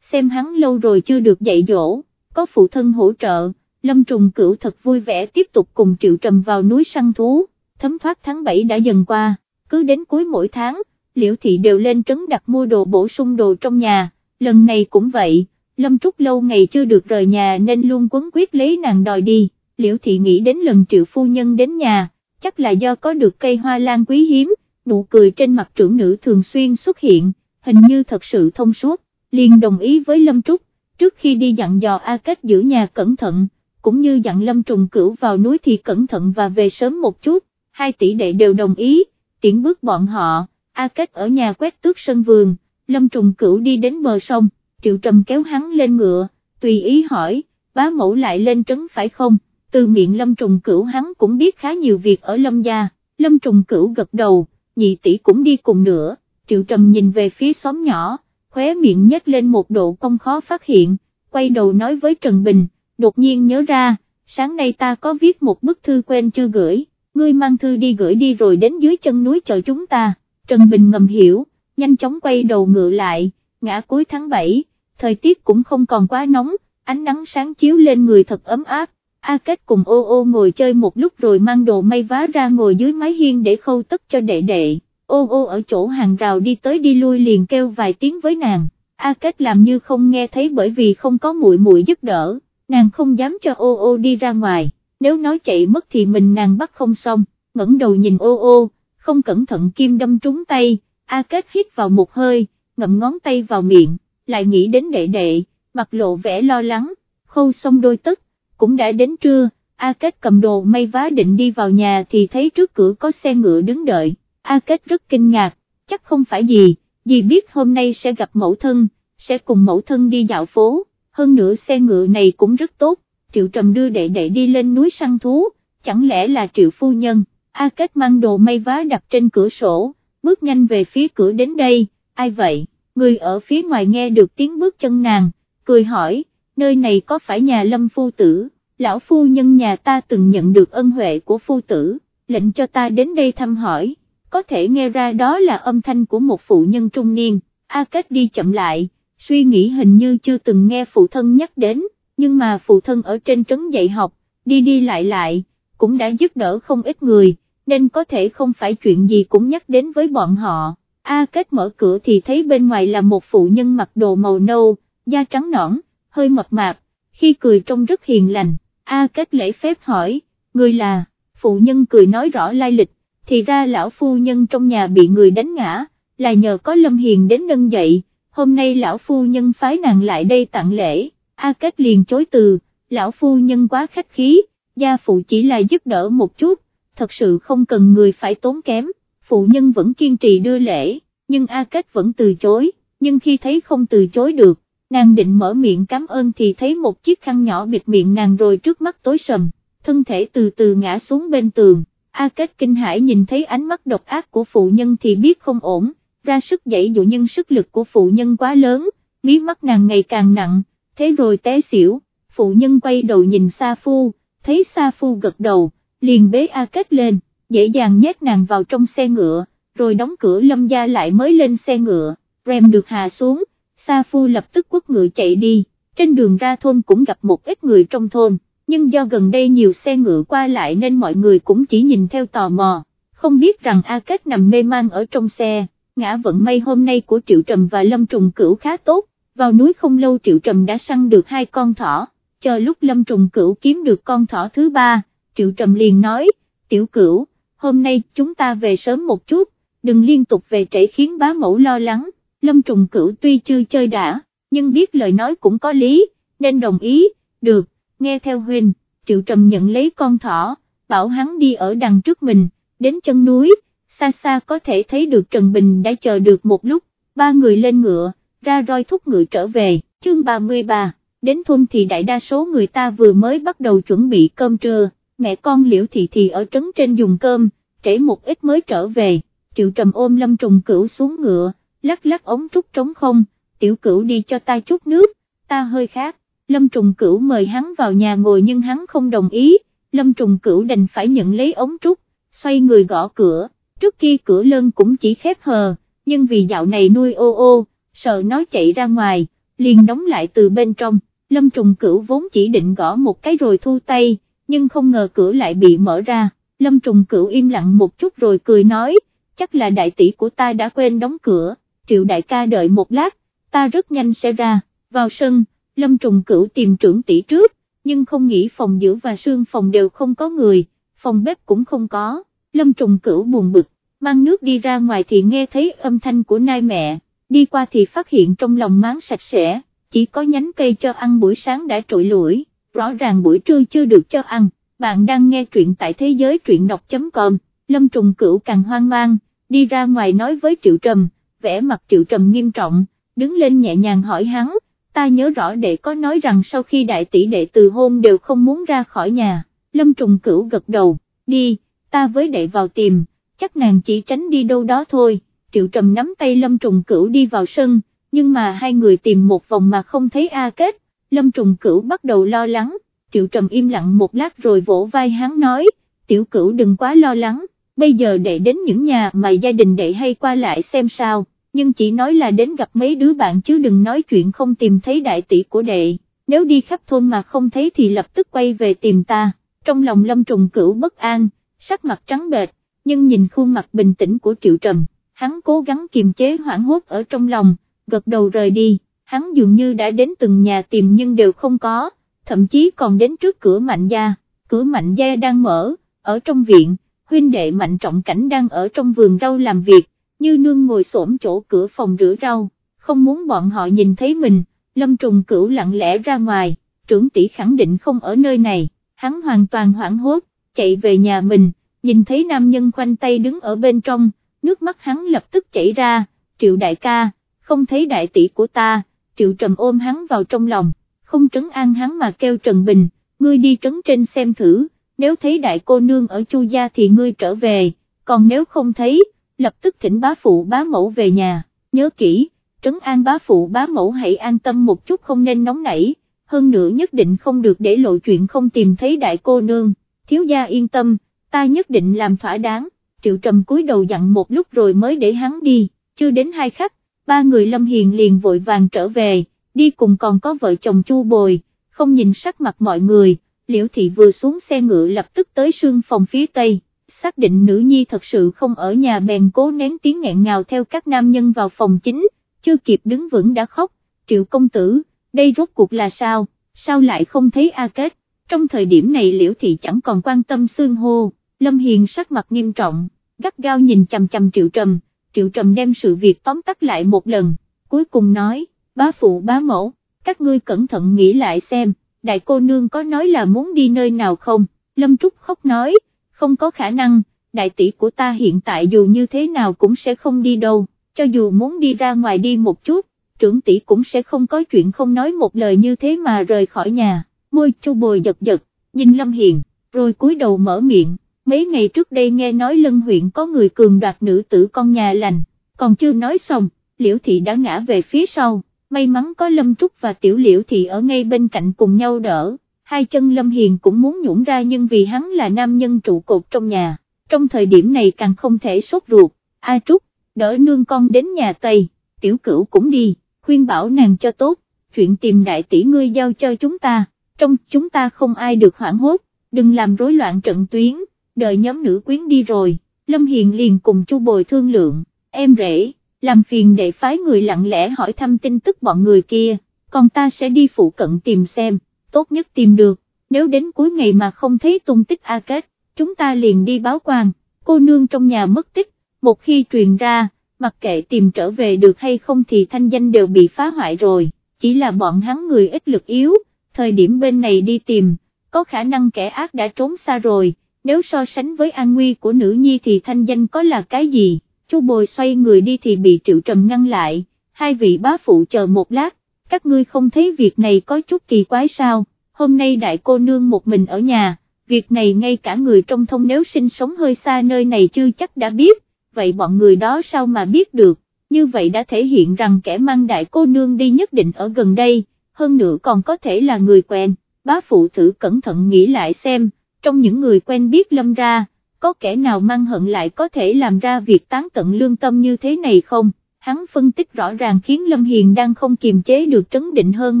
xem hắn lâu rồi chưa được dạy dỗ, có phụ thân hỗ trợ, Lâm Trùng Cửu thật vui vẻ tiếp tục cùng Triệu Trầm vào núi săn thú, thấm thoát tháng 7 đã dần qua, cứ đến cuối mỗi tháng, Liễu Thị đều lên trấn đặt mua đồ bổ sung đồ trong nhà, lần này cũng vậy, Lâm Trúc lâu ngày chưa được rời nhà nên luôn quấn quyết lấy nàng đòi đi, Liễu Thị nghĩ đến lần Triệu Phu Nhân đến nhà, chắc là do có được cây hoa lan quý hiếm, nụ cười trên mặt trưởng nữ thường xuyên xuất hiện, hình như thật sự thông suốt, liền đồng ý với Lâm Trúc, trước khi đi dặn dò A Kết giữ nhà cẩn thận, cũng như dặn Lâm Trùng Cửu vào núi thì cẩn thận và về sớm một chút, hai tỷ đệ đều đồng ý, tiễn bước bọn họ, A Kết ở nhà quét tước sân vườn, Lâm Trùng Cửu đi đến bờ sông, Triệu Trầm kéo hắn lên ngựa, tùy ý hỏi, bá mẫu lại lên trấn phải không, từ miệng Lâm Trùng Cửu hắn cũng biết khá nhiều việc ở Lâm gia, Lâm Trùng Cửu gật đầu, nhị tỷ cũng đi cùng nữa, Triệu Trầm nhìn về phía xóm nhỏ, khóe miệng nhếch lên một độ công khó phát hiện, quay đầu nói với Trần Bình, đột nhiên nhớ ra, sáng nay ta có viết một bức thư quen chưa gửi, ngươi mang thư đi gửi đi rồi đến dưới chân núi chờ chúng ta, Trần Bình ngầm hiểu, nhanh chóng quay đầu ngựa lại, ngã cuối tháng 7, thời tiết cũng không còn quá nóng, ánh nắng sáng chiếu lên người thật ấm áp, A Kết cùng ô ô ngồi chơi một lúc rồi mang đồ may vá ra ngồi dưới mái hiên để khâu tất cho đệ đệ, ô ô ở chỗ hàng rào đi tới đi lui liền kêu vài tiếng với nàng, A Kết làm như không nghe thấy bởi vì không có muội muội giúp đỡ, nàng không dám cho ô ô đi ra ngoài, nếu nói chạy mất thì mình nàng bắt không xong, ngẩng đầu nhìn ô ô, không cẩn thận kim đâm trúng tay, A Kết hít vào một hơi, ngậm ngón tay vào miệng, lại nghĩ đến đệ đệ, mặt lộ vẻ lo lắng, khâu xong đôi tất, cũng đã đến trưa, A Kết cầm đồ may vá định đi vào nhà thì thấy trước cửa có xe ngựa đứng đợi, A Kết rất kinh ngạc, chắc không phải gì, dì biết hôm nay sẽ gặp mẫu thân, sẽ cùng mẫu thân đi dạo phố, hơn nữa xe ngựa này cũng rất tốt, Triệu Trầm đưa đệ đệ đi lên núi săn thú, chẳng lẽ là Triệu Phu Nhân, A Kết mang đồ may vá đặt trên cửa sổ, bước nhanh về phía cửa đến đây, ai vậy, người ở phía ngoài nghe được tiếng bước chân nàng, cười hỏi, nơi này có phải nhà lâm phu tử, lão phu nhân nhà ta từng nhận được ân huệ của phu tử, lệnh cho ta đến đây thăm hỏi, có thể nghe ra đó là âm thanh của một phụ nhân trung niên, A Kết đi chậm lại, suy nghĩ hình như chưa từng nghe phụ thân nhắc đến, nhưng mà phụ thân ở trên trấn dạy học, đi đi lại lại, cũng đã giúp đỡ không ít người, nên có thể không phải chuyện gì cũng nhắc đến với bọn họ. A Kết mở cửa thì thấy bên ngoài là một phụ nhân mặc đồ màu nâu, da trắng nõn, hơi mập mạp, khi cười trông rất hiền lành, A Kết lễ phép hỏi, người là, phụ nhân cười nói rõ lai lịch, thì ra lão phu nhân trong nhà bị người đánh ngã, là nhờ có Lâm Hiền đến nâng dậy, hôm nay lão phu nhân phái nàng lại đây tặng lễ, A Kết liền chối từ, lão phu nhân quá khách khí, gia phụ chỉ là giúp đỡ một chút, thật sự không cần người phải tốn kém, phụ nhân vẫn kiên trì đưa lễ, nhưng A Kết vẫn từ chối, nhưng khi thấy không từ chối được, nàng định mở miệng cảm ơn thì thấy một chiếc khăn nhỏ bịt miệng nàng rồi trước mắt tối sầm, thân thể từ từ ngã xuống bên tường, A Kết kinh hãi nhìn thấy ánh mắt độc ác của phụ nhân thì biết không ổn, ra sức dậy dụ nhưng sức lực của phụ nhân quá lớn, mí mắt nàng ngày càng nặng, thế rồi té xỉu, phụ nhân quay đầu nhìn Sa Phu, thấy Sa Phu gật đầu, liền bế A Kết lên, dễ dàng nhét nàng vào trong xe ngựa, rồi đóng cửa lâm gia lại mới lên xe ngựa, rèm được hạ xuống, Sa Phu lập tức quất ngựa chạy đi, trên đường ra thôn cũng gặp một ít người trong thôn, nhưng do gần đây nhiều xe ngựa qua lại nên mọi người cũng chỉ nhìn theo tò mò, không biết rằng A Kết nằm mê man ở trong xe, ngã vận may hôm nay của Triệu Trầm và Lâm Trùng Cửu khá tốt, vào núi không lâu Triệu Trầm đã săn được hai con thỏ, chờ lúc Lâm Trùng Cửu kiếm được con thỏ thứ ba, Triệu Trầm liền nói, Tiểu Cửu, hôm nay chúng ta về sớm một chút, đừng liên tục về trễ khiến bá mẫu lo lắng, Lâm Trùng Cửu tuy chưa chơi đã, nhưng biết lời nói cũng có lý, nên đồng ý, được, nghe theo huynh, Triệu Trầm nhận lấy con thỏ, bảo hắn đi ở đằng trước mình, đến chân núi, xa xa có thể thấy được Trần Bình đã chờ được một lúc, ba người lên ngựa, ra roi thúc ngựa trở về, chương 33, đến thôn thì đại đa số người ta vừa mới bắt đầu chuẩn bị cơm trưa, mẹ con liễu thị thì ở trấn trên dùng cơm, trễ một ít mới trở về, triệu trầm ôm lâm trùng cửu xuống ngựa, lắc lắc ống trúc trống không, tiểu cửu đi cho ta chút nước, ta hơi khác, lâm trùng cửu mời hắn vào nhà ngồi nhưng hắn không đồng ý, Lâm Trùng Cửu đành phải nhận lấy ống trúc, xoay người gõ cửa, trước kia cửa lân cũng chỉ khép hờ, nhưng vì dạo này nuôi ô ô, sợ nó chạy ra ngoài, liền đóng lại từ bên trong, Lâm Trùng Cửu vốn chỉ định gõ một cái rồi thu tay, nhưng không ngờ cửa lại bị mở ra, Lâm Trùng Cửu im lặng một chút rồi cười nói, chắc là đại tỷ của ta đã quên đóng cửa, triệu đại ca đợi một lát, ta rất nhanh sẽ ra, vào sân, Lâm Trùng Cửu tìm trưởng tỷ trước, nhưng không nghĩ phòng giữa và sương phòng đều không có người, phòng bếp cũng không có, Lâm Trùng Cửu buồn bực, mang nước đi ra ngoài thì nghe thấy âm thanh của nai mẹ, đi qua thì phát hiện trong lòng máng sạch sẽ, chỉ có nhánh cây cho ăn buổi sáng đã trội lũi, rõ ràng buổi trưa chưa được cho ăn, bạn đang nghe truyện tại thế giới truyện đọc.com, Lâm Trùng Cửu càng hoang mang, đi ra ngoài nói với Triệu Trầm, vẻ mặt Triệu Trầm nghiêm trọng, đứng lên nhẹ nhàng hỏi hắn, ta nhớ rõ đệ có nói rằng sau khi đại tỷ đệ từ hôn đều không muốn ra khỏi nhà, Lâm Trùng Cửu gật đầu, đi, ta với đệ vào tìm, chắc nàng chỉ tránh đi đâu đó thôi, Triệu Trầm nắm tay Lâm Trùng Cửu đi vào sân, nhưng mà hai người tìm một vòng mà không thấy A Kết, Lâm Trùng Cửu bắt đầu lo lắng, Triệu Trầm im lặng một lát rồi vỗ vai hắn nói, tiểu cửu đừng quá lo lắng, bây giờ đệ đến những nhà mà gia đình đệ hay qua lại xem sao, nhưng chỉ nói là đến gặp mấy đứa bạn chứ đừng nói chuyện không tìm thấy đại tỷ của đệ, nếu đi khắp thôn mà không thấy thì lập tức quay về tìm ta, trong lòng Lâm Trùng Cửu bất an, sắc mặt trắng bệch, nhưng nhìn khuôn mặt bình tĩnh của Triệu Trầm, hắn cố gắng kiềm chế hoảng hốt ở trong lòng, gật đầu rời đi, hắn dường như đã đến từng nhà tìm nhưng đều không có, thậm chí còn đến trước cửa mạnh gia, cửa mạnh gia đang mở, ở trong viện, huynh đệ mạnh trọng cảnh đang ở trong vườn rau làm việc, như nương ngồi xổm chỗ cửa phòng rửa rau, không muốn bọn họ nhìn thấy mình, lâm trùng cửu lặng lẽ ra ngoài, trưởng tỷ khẳng định không ở nơi này, hắn hoàn toàn hoảng hốt, chạy về nhà mình, nhìn thấy nam nhân khoanh tay đứng ở bên trong, nước mắt hắn lập tức chảy ra, triệu đại ca, không thấy đại tỷ của ta, triệu trầm ôm hắn vào trong lòng, không trấn an hắn mà kêu Trần Bình, ngươi đi trấn trên xem thử, nếu thấy đại cô nương ở Chu gia thì ngươi trở về, còn nếu không thấy, lập tức thỉnh bá phụ bá mẫu về nhà, nhớ kỹ, trấn an bá phụ bá mẫu hãy an tâm một chút không nên nóng nảy, hơn nữa nhất định không được để lộ chuyện không tìm thấy đại cô nương, thiếu gia yên tâm, ta nhất định làm thỏa đáng, triệu trầm cúi đầu dặn một lúc rồi mới để hắn đi, chưa đến hai khắc, ba người Lâm Hiền liền vội vàng trở về, đi cùng còn có vợ chồng Chu Bồi, không nhìn sắc mặt mọi người, Liễu Thị vừa xuống xe ngựa lập tức tới sương phòng phía Tây, xác định nữ nhi thật sự không ở nhà bèn cố nén tiếng nghẹn ngào theo các nam nhân vào phòng chính, chưa kịp đứng vững đã khóc, triệu công tử, đây rốt cuộc là sao, sao lại không thấy A Kết, trong thời điểm này Liễu Thị chẳng còn quan tâm xương hô, Lâm Hiền sắc mặt nghiêm trọng, gắt gao nhìn chầm chầm triệu trầm, triệu trầm đem sự việc tóm tắt lại một lần, cuối cùng nói, bá phụ bá mẫu, các ngươi cẩn thận nghĩ lại xem, đại cô nương có nói là muốn đi nơi nào không, Lâm Trúc khóc nói, không có khả năng, đại tỷ của ta hiện tại dù như thế nào cũng sẽ không đi đâu, cho dù muốn đi ra ngoài đi một chút, trưởng tỷ cũng sẽ không có chuyện không nói một lời như thế mà rời khỏi nhà, môi chu bồi giật giật, nhìn Lâm Hiền, rồi cúi đầu mở miệng, mấy ngày trước đây nghe nói lân huyện có người cường đoạt nữ tử con nhà lành, còn chưa nói xong, liễu thị đã ngã về phía sau may mắn có Lâm Trúc và Tiểu Liễu thì ở ngay bên cạnh cùng nhau đỡ, hai chân Lâm Hiền cũng muốn nhũn ra nhưng vì hắn là nam nhân trụ cột trong nhà, trong thời điểm này càng không thể sốt ruột, A Trúc, đỡ nương con đến nhà Tây, Tiểu Cửu cũng đi, khuyên bảo nàng cho tốt, chuyện tìm đại tỷ ngươi giao cho chúng ta, trong chúng ta không ai được hoảng hốt, đừng làm rối loạn trận tuyến, đợi nhóm nữ quyến đi rồi, Lâm Hiền liền cùng Chu Bồi thương lượng, em rể làm phiền để phái người lặng lẽ hỏi thăm tin tức bọn người kia, còn ta sẽ đi phụ cận tìm xem, tốt nhất tìm được, nếu đến cuối ngày mà không thấy tung tích A Kết, chúng ta liền đi báo quan, cô nương trong nhà mất tích, một khi truyền ra, mặc kệ tìm trở về được hay không thì thanh danh đều bị phá hoại rồi, chỉ là bọn hắn người ít lực yếu, thời điểm bên này đi tìm, có khả năng kẻ ác đã trốn xa rồi, nếu so sánh với an nguy của nữ nhi thì thanh danh có là cái gì? Chu Bồi xoay người đi thì bị Triệu Trầm ngăn lại, hai vị bá phụ chờ một lát, các ngươi không thấy việc này có chút kỳ quái sao, hôm nay đại cô nương một mình ở nhà, việc này ngay cả người trong thông nếu sinh sống hơi xa nơi này chưa chắc đã biết, vậy bọn người đó sao mà biết được, như vậy đã thể hiện rằng kẻ mang đại cô nương đi nhất định ở gần đây, hơn nữa còn có thể là người quen, bá phụ thử cẩn thận nghĩ lại xem, trong những người quen biết Lâm ra, có kẻ nào mang hận lại có thể làm ra việc tán tận lương tâm như thế này không? Hắn phân tích rõ ràng khiến Lâm Hiền đang không kiềm chế được trấn định hơn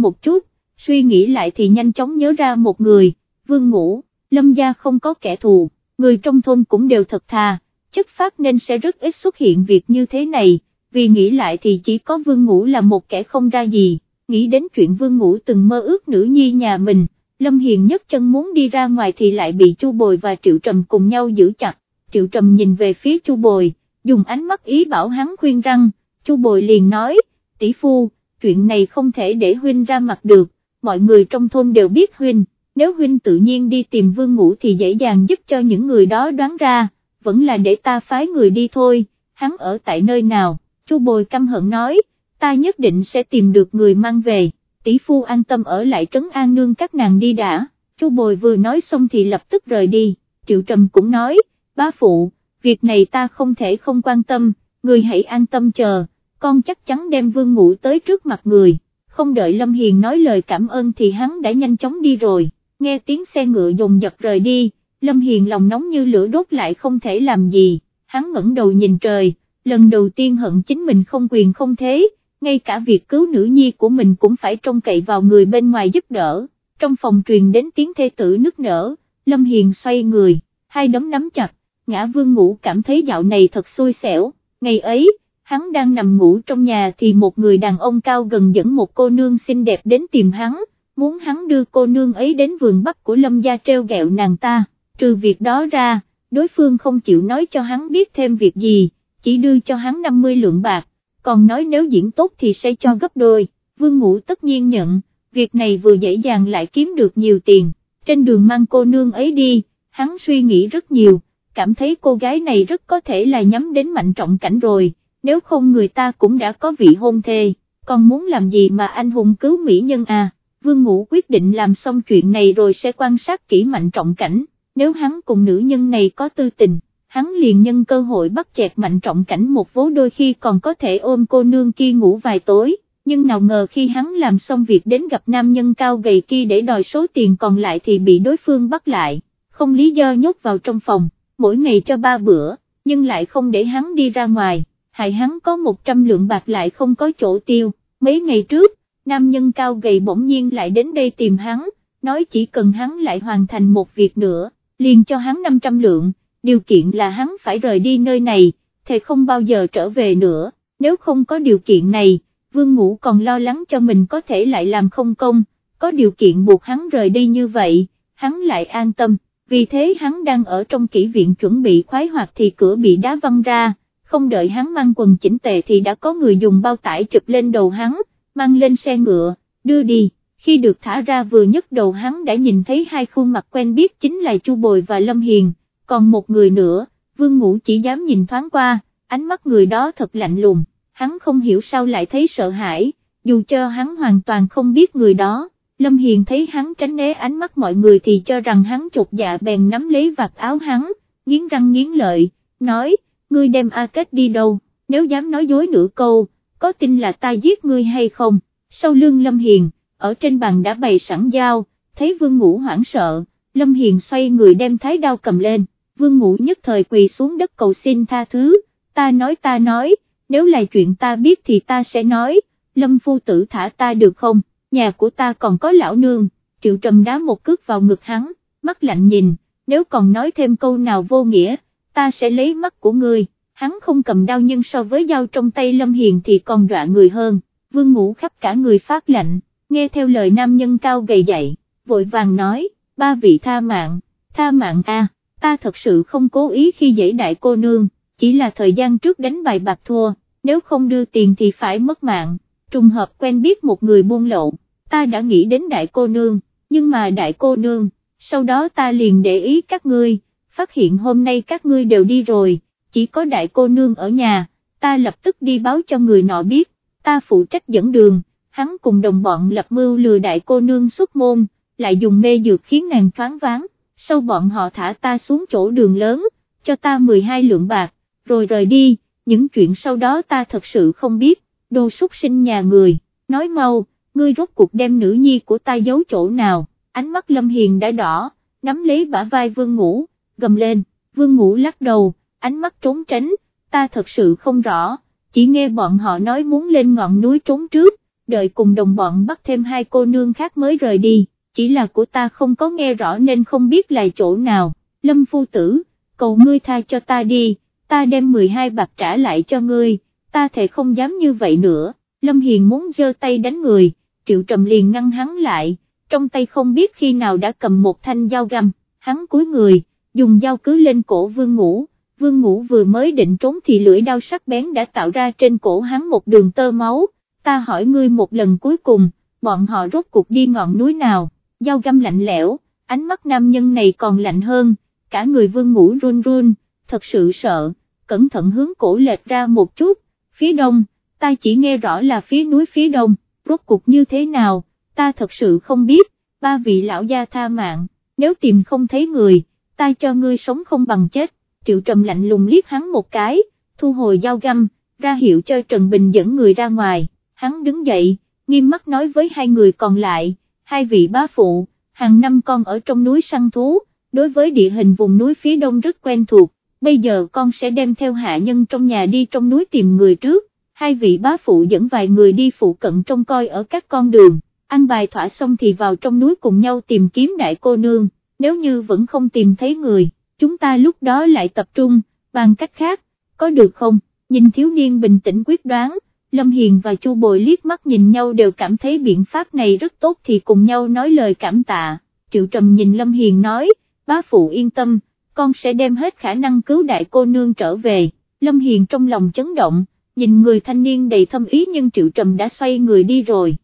một chút, suy nghĩ lại thì nhanh chóng nhớ ra một người, Vương Ngũ, Lâm gia không có kẻ thù, người trong thôn cũng đều thật thà, chất phát nên sẽ rất ít xuất hiện việc như thế này, vì nghĩ lại thì chỉ có Vương Ngũ là một kẻ không ra gì, nghĩ đến chuyện Vương Ngũ từng mơ ước nữ nhi nhà mình Lâm Hiền nhất chân muốn đi ra ngoài thì lại bị Chu Bồi và Triệu Trầm cùng nhau giữ chặt, Triệu Trầm nhìn về phía Chu Bồi, dùng ánh mắt ý bảo hắn khuyên răng, Chu Bồi liền nói, tỷ phu, chuyện này không thể để huynh ra mặt được, mọi người trong thôn đều biết huynh, nếu huynh tự nhiên đi tìm vương ngũ thì dễ dàng giúp cho những người đó đoán ra, vẫn là để ta phái người đi thôi, hắn ở tại nơi nào, Chu Bồi căm hận nói, ta nhất định sẽ tìm được người mang về tỷ phu an tâm ở lại trấn an nương các nàng đi đã, chu bồi vừa nói xong thì lập tức rời đi, triệu trầm cũng nói, bá phụ, việc này ta không thể không quan tâm, người hãy an tâm chờ, con chắc chắn đem vương ngủ tới trước mặt người, không đợi Lâm Hiền nói lời cảm ơn thì hắn đã nhanh chóng đi rồi, nghe tiếng xe ngựa dồn dập rời đi, Lâm Hiền lòng nóng như lửa đốt lại không thể làm gì, hắn ngẩng đầu nhìn trời, lần đầu tiên hận chính mình không quyền không thế, ngay cả việc cứu nữ nhi của mình cũng phải trông cậy vào người bên ngoài giúp đỡ, trong phòng truyền đến tiếng thê tử nức nở, Lâm Hiền xoay người, hai đấm nắm chặt, ngã vương ngủ cảm thấy dạo này thật xui xẻo, ngày ấy, hắn đang nằm ngủ trong nhà thì một người đàn ông cao gần dẫn một cô nương xinh đẹp đến tìm hắn, muốn hắn đưa cô nương ấy đến vườn bắc của Lâm gia treo gẹo nàng ta, trừ việc đó ra, đối phương không chịu nói cho hắn biết thêm việc gì, chỉ đưa cho hắn 50 lượng bạc, còn nói nếu diễn tốt thì sẽ cho gấp đôi, Vương Ngũ tất nhiên nhận, việc này vừa dễ dàng lại kiếm được nhiều tiền, trên đường mang cô nương ấy đi, hắn suy nghĩ rất nhiều, cảm thấy cô gái này rất có thể là nhắm đến mạnh trọng cảnh rồi, nếu không người ta cũng đã có vị hôn thê, còn muốn làm gì mà anh hùng cứu mỹ nhân à, Vương Ngũ quyết định làm xong chuyện này rồi sẽ quan sát kỹ mạnh trọng cảnh, nếu hắn cùng nữ nhân này có tư tình hắn liền nhân cơ hội bắt chẹt mạnh trọng cảnh một vố đôi khi còn có thể ôm cô nương kia ngủ vài tối, nhưng nào ngờ khi hắn làm xong việc đến gặp nam nhân cao gầy kia để đòi số tiền còn lại thì bị đối phương bắt lại, không lý do nhốt vào trong phòng, mỗi ngày cho ba bữa, nhưng lại không để hắn đi ra ngoài, hại hắn có 100 lượng bạc lại không có chỗ tiêu, mấy ngày trước, nam nhân cao gầy bỗng nhiên lại đến đây tìm hắn, nói chỉ cần hắn lại hoàn thành một việc nữa, liền cho hắn 500 lượng điều kiện là hắn phải rời đi nơi này, thề không bao giờ trở về nữa, nếu không có điều kiện này, Vương Ngũ còn lo lắng cho mình có thể lại làm không công, có điều kiện buộc hắn rời đi như vậy, hắn lại an tâm, vì thế hắn đang ở trong kỹ viện chuẩn bị khoái hoạt thì cửa bị đá văng ra, không đợi hắn mang quần chỉnh tề thì đã có người dùng bao tải chụp lên đầu hắn, mang lên xe ngựa, đưa đi. Khi được thả ra vừa nhấc đầu hắn đã nhìn thấy hai khuôn mặt quen biết chính là Chu Bồi và Lâm Hiền, còn một người nữa, vương ngũ chỉ dám nhìn thoáng qua, ánh mắt người đó thật lạnh lùng, hắn không hiểu sao lại thấy sợ hãi, dù cho hắn hoàn toàn không biết người đó. Lâm Hiền thấy hắn tránh né ánh mắt mọi người thì cho rằng hắn chột dạ bèn nắm lấy vạt áo hắn, nghiến răng nghiến lợi, nói, ngươi đem A Kết đi đâu, nếu dám nói dối nửa câu, có tin là ta giết ngươi hay không, sau lưng Lâm Hiền, ở trên bàn đã bày sẵn dao, thấy vương ngũ hoảng sợ, Lâm Hiền xoay người đem thái đao cầm lên, vương ngũ nhất thời quỳ xuống đất cầu xin tha thứ, ta nói ta nói, nếu là chuyện ta biết thì ta sẽ nói, lâm phu tử thả ta được không, nhà của ta còn có lão nương, triệu trầm đá một cước vào ngực hắn, mắt lạnh nhìn, nếu còn nói thêm câu nào vô nghĩa, ta sẽ lấy mắt của ngươi, hắn không cầm đao nhưng so với dao trong tay lâm hiền thì còn đọa người hơn, vương ngũ khắp cả người phát lạnh, nghe theo lời nam nhân cao gầy dậy, vội vàng nói, ba vị tha mạng, tha mạng a ta thật sự không cố ý khi dễ đại cô nương, chỉ là thời gian trước đánh bài bạc thua, nếu không đưa tiền thì phải mất mạng, trùng hợp quen biết một người buôn lậu, ta đã nghĩ đến đại cô nương, nhưng mà đại cô nương, sau đó ta liền để ý các ngươi, phát hiện hôm nay các ngươi đều đi rồi, chỉ có đại cô nương ở nhà, ta lập tức đi báo cho người nọ biết, ta phụ trách dẫn đường, hắn cùng đồng bọn lập mưu lừa đại cô nương xuất môn, lại dùng mê dược khiến nàng thoáng váng sau bọn họ thả ta xuống chỗ đường lớn, cho ta 12 lượng bạc, rồi rời đi, những chuyện sau đó ta thật sự không biết, đồ súc sinh nhà người, nói mau, ngươi rốt cuộc đem nữ nhi của ta giấu chỗ nào, ánh mắt Lâm Hiền đã đỏ, nắm lấy bả vai vương ngủ, gầm lên, vương ngủ lắc đầu, ánh mắt trốn tránh, ta thật sự không rõ, chỉ nghe bọn họ nói muốn lên ngọn núi trốn trước, đợi cùng đồng bọn bắt thêm hai cô nương khác mới rời đi, chỉ là của ta không có nghe rõ nên không biết là chỗ nào, lâm phu tử, cầu ngươi tha cho ta đi, ta đem 12 bạc trả lại cho ngươi, ta thể không dám như vậy nữa, lâm hiền muốn giơ tay đánh người, triệu trầm liền ngăn hắn lại, trong tay không biết khi nào đã cầm một thanh dao găm, hắn cúi người, dùng dao cứ lên cổ vương ngủ, vương ngủ vừa mới định trốn thì lưỡi đao sắc bén đã tạo ra trên cổ hắn một đường tơ máu, ta hỏi ngươi một lần cuối cùng, bọn họ rốt cuộc đi ngọn núi nào, dao găm lạnh lẽo, ánh mắt nam nhân này còn lạnh hơn, cả người vương ngủ run run, thật sự sợ, cẩn thận hướng cổ lệch ra một chút, phía đông, ta chỉ nghe rõ là phía núi phía đông, rốt cuộc như thế nào, ta thật sự không biết, ba vị lão gia tha mạng, nếu tìm không thấy người, ta cho ngươi sống không bằng chết, triệu trầm lạnh lùng liếc hắn một cái, thu hồi dao găm, ra hiệu cho Trần Bình dẫn người ra ngoài, hắn đứng dậy, nghiêm mắt nói với hai người còn lại, hai vị bá phụ, hàng năm con ở trong núi săn thú, đối với địa hình vùng núi phía đông rất quen thuộc, bây giờ con sẽ đem theo hạ nhân trong nhà đi trong núi tìm người trước, hai vị bá phụ dẫn vài người đi phụ cận trông coi ở các con đường, ăn bài thỏa xong thì vào trong núi cùng nhau tìm kiếm đại cô nương, nếu như vẫn không tìm thấy người, chúng ta lúc đó lại tập trung, bằng cách khác, có được không, nhìn thiếu niên bình tĩnh quyết đoán, Lâm Hiền và Chu Bồi liếc mắt nhìn nhau đều cảm thấy biện pháp này rất tốt thì cùng nhau nói lời cảm tạ, Triệu Trầm nhìn Lâm Hiền nói, bá phụ yên tâm, con sẽ đem hết khả năng cứu đại cô nương trở về, Lâm Hiền trong lòng chấn động, nhìn người thanh niên đầy thâm ý nhưng Triệu Trầm đã xoay người đi rồi.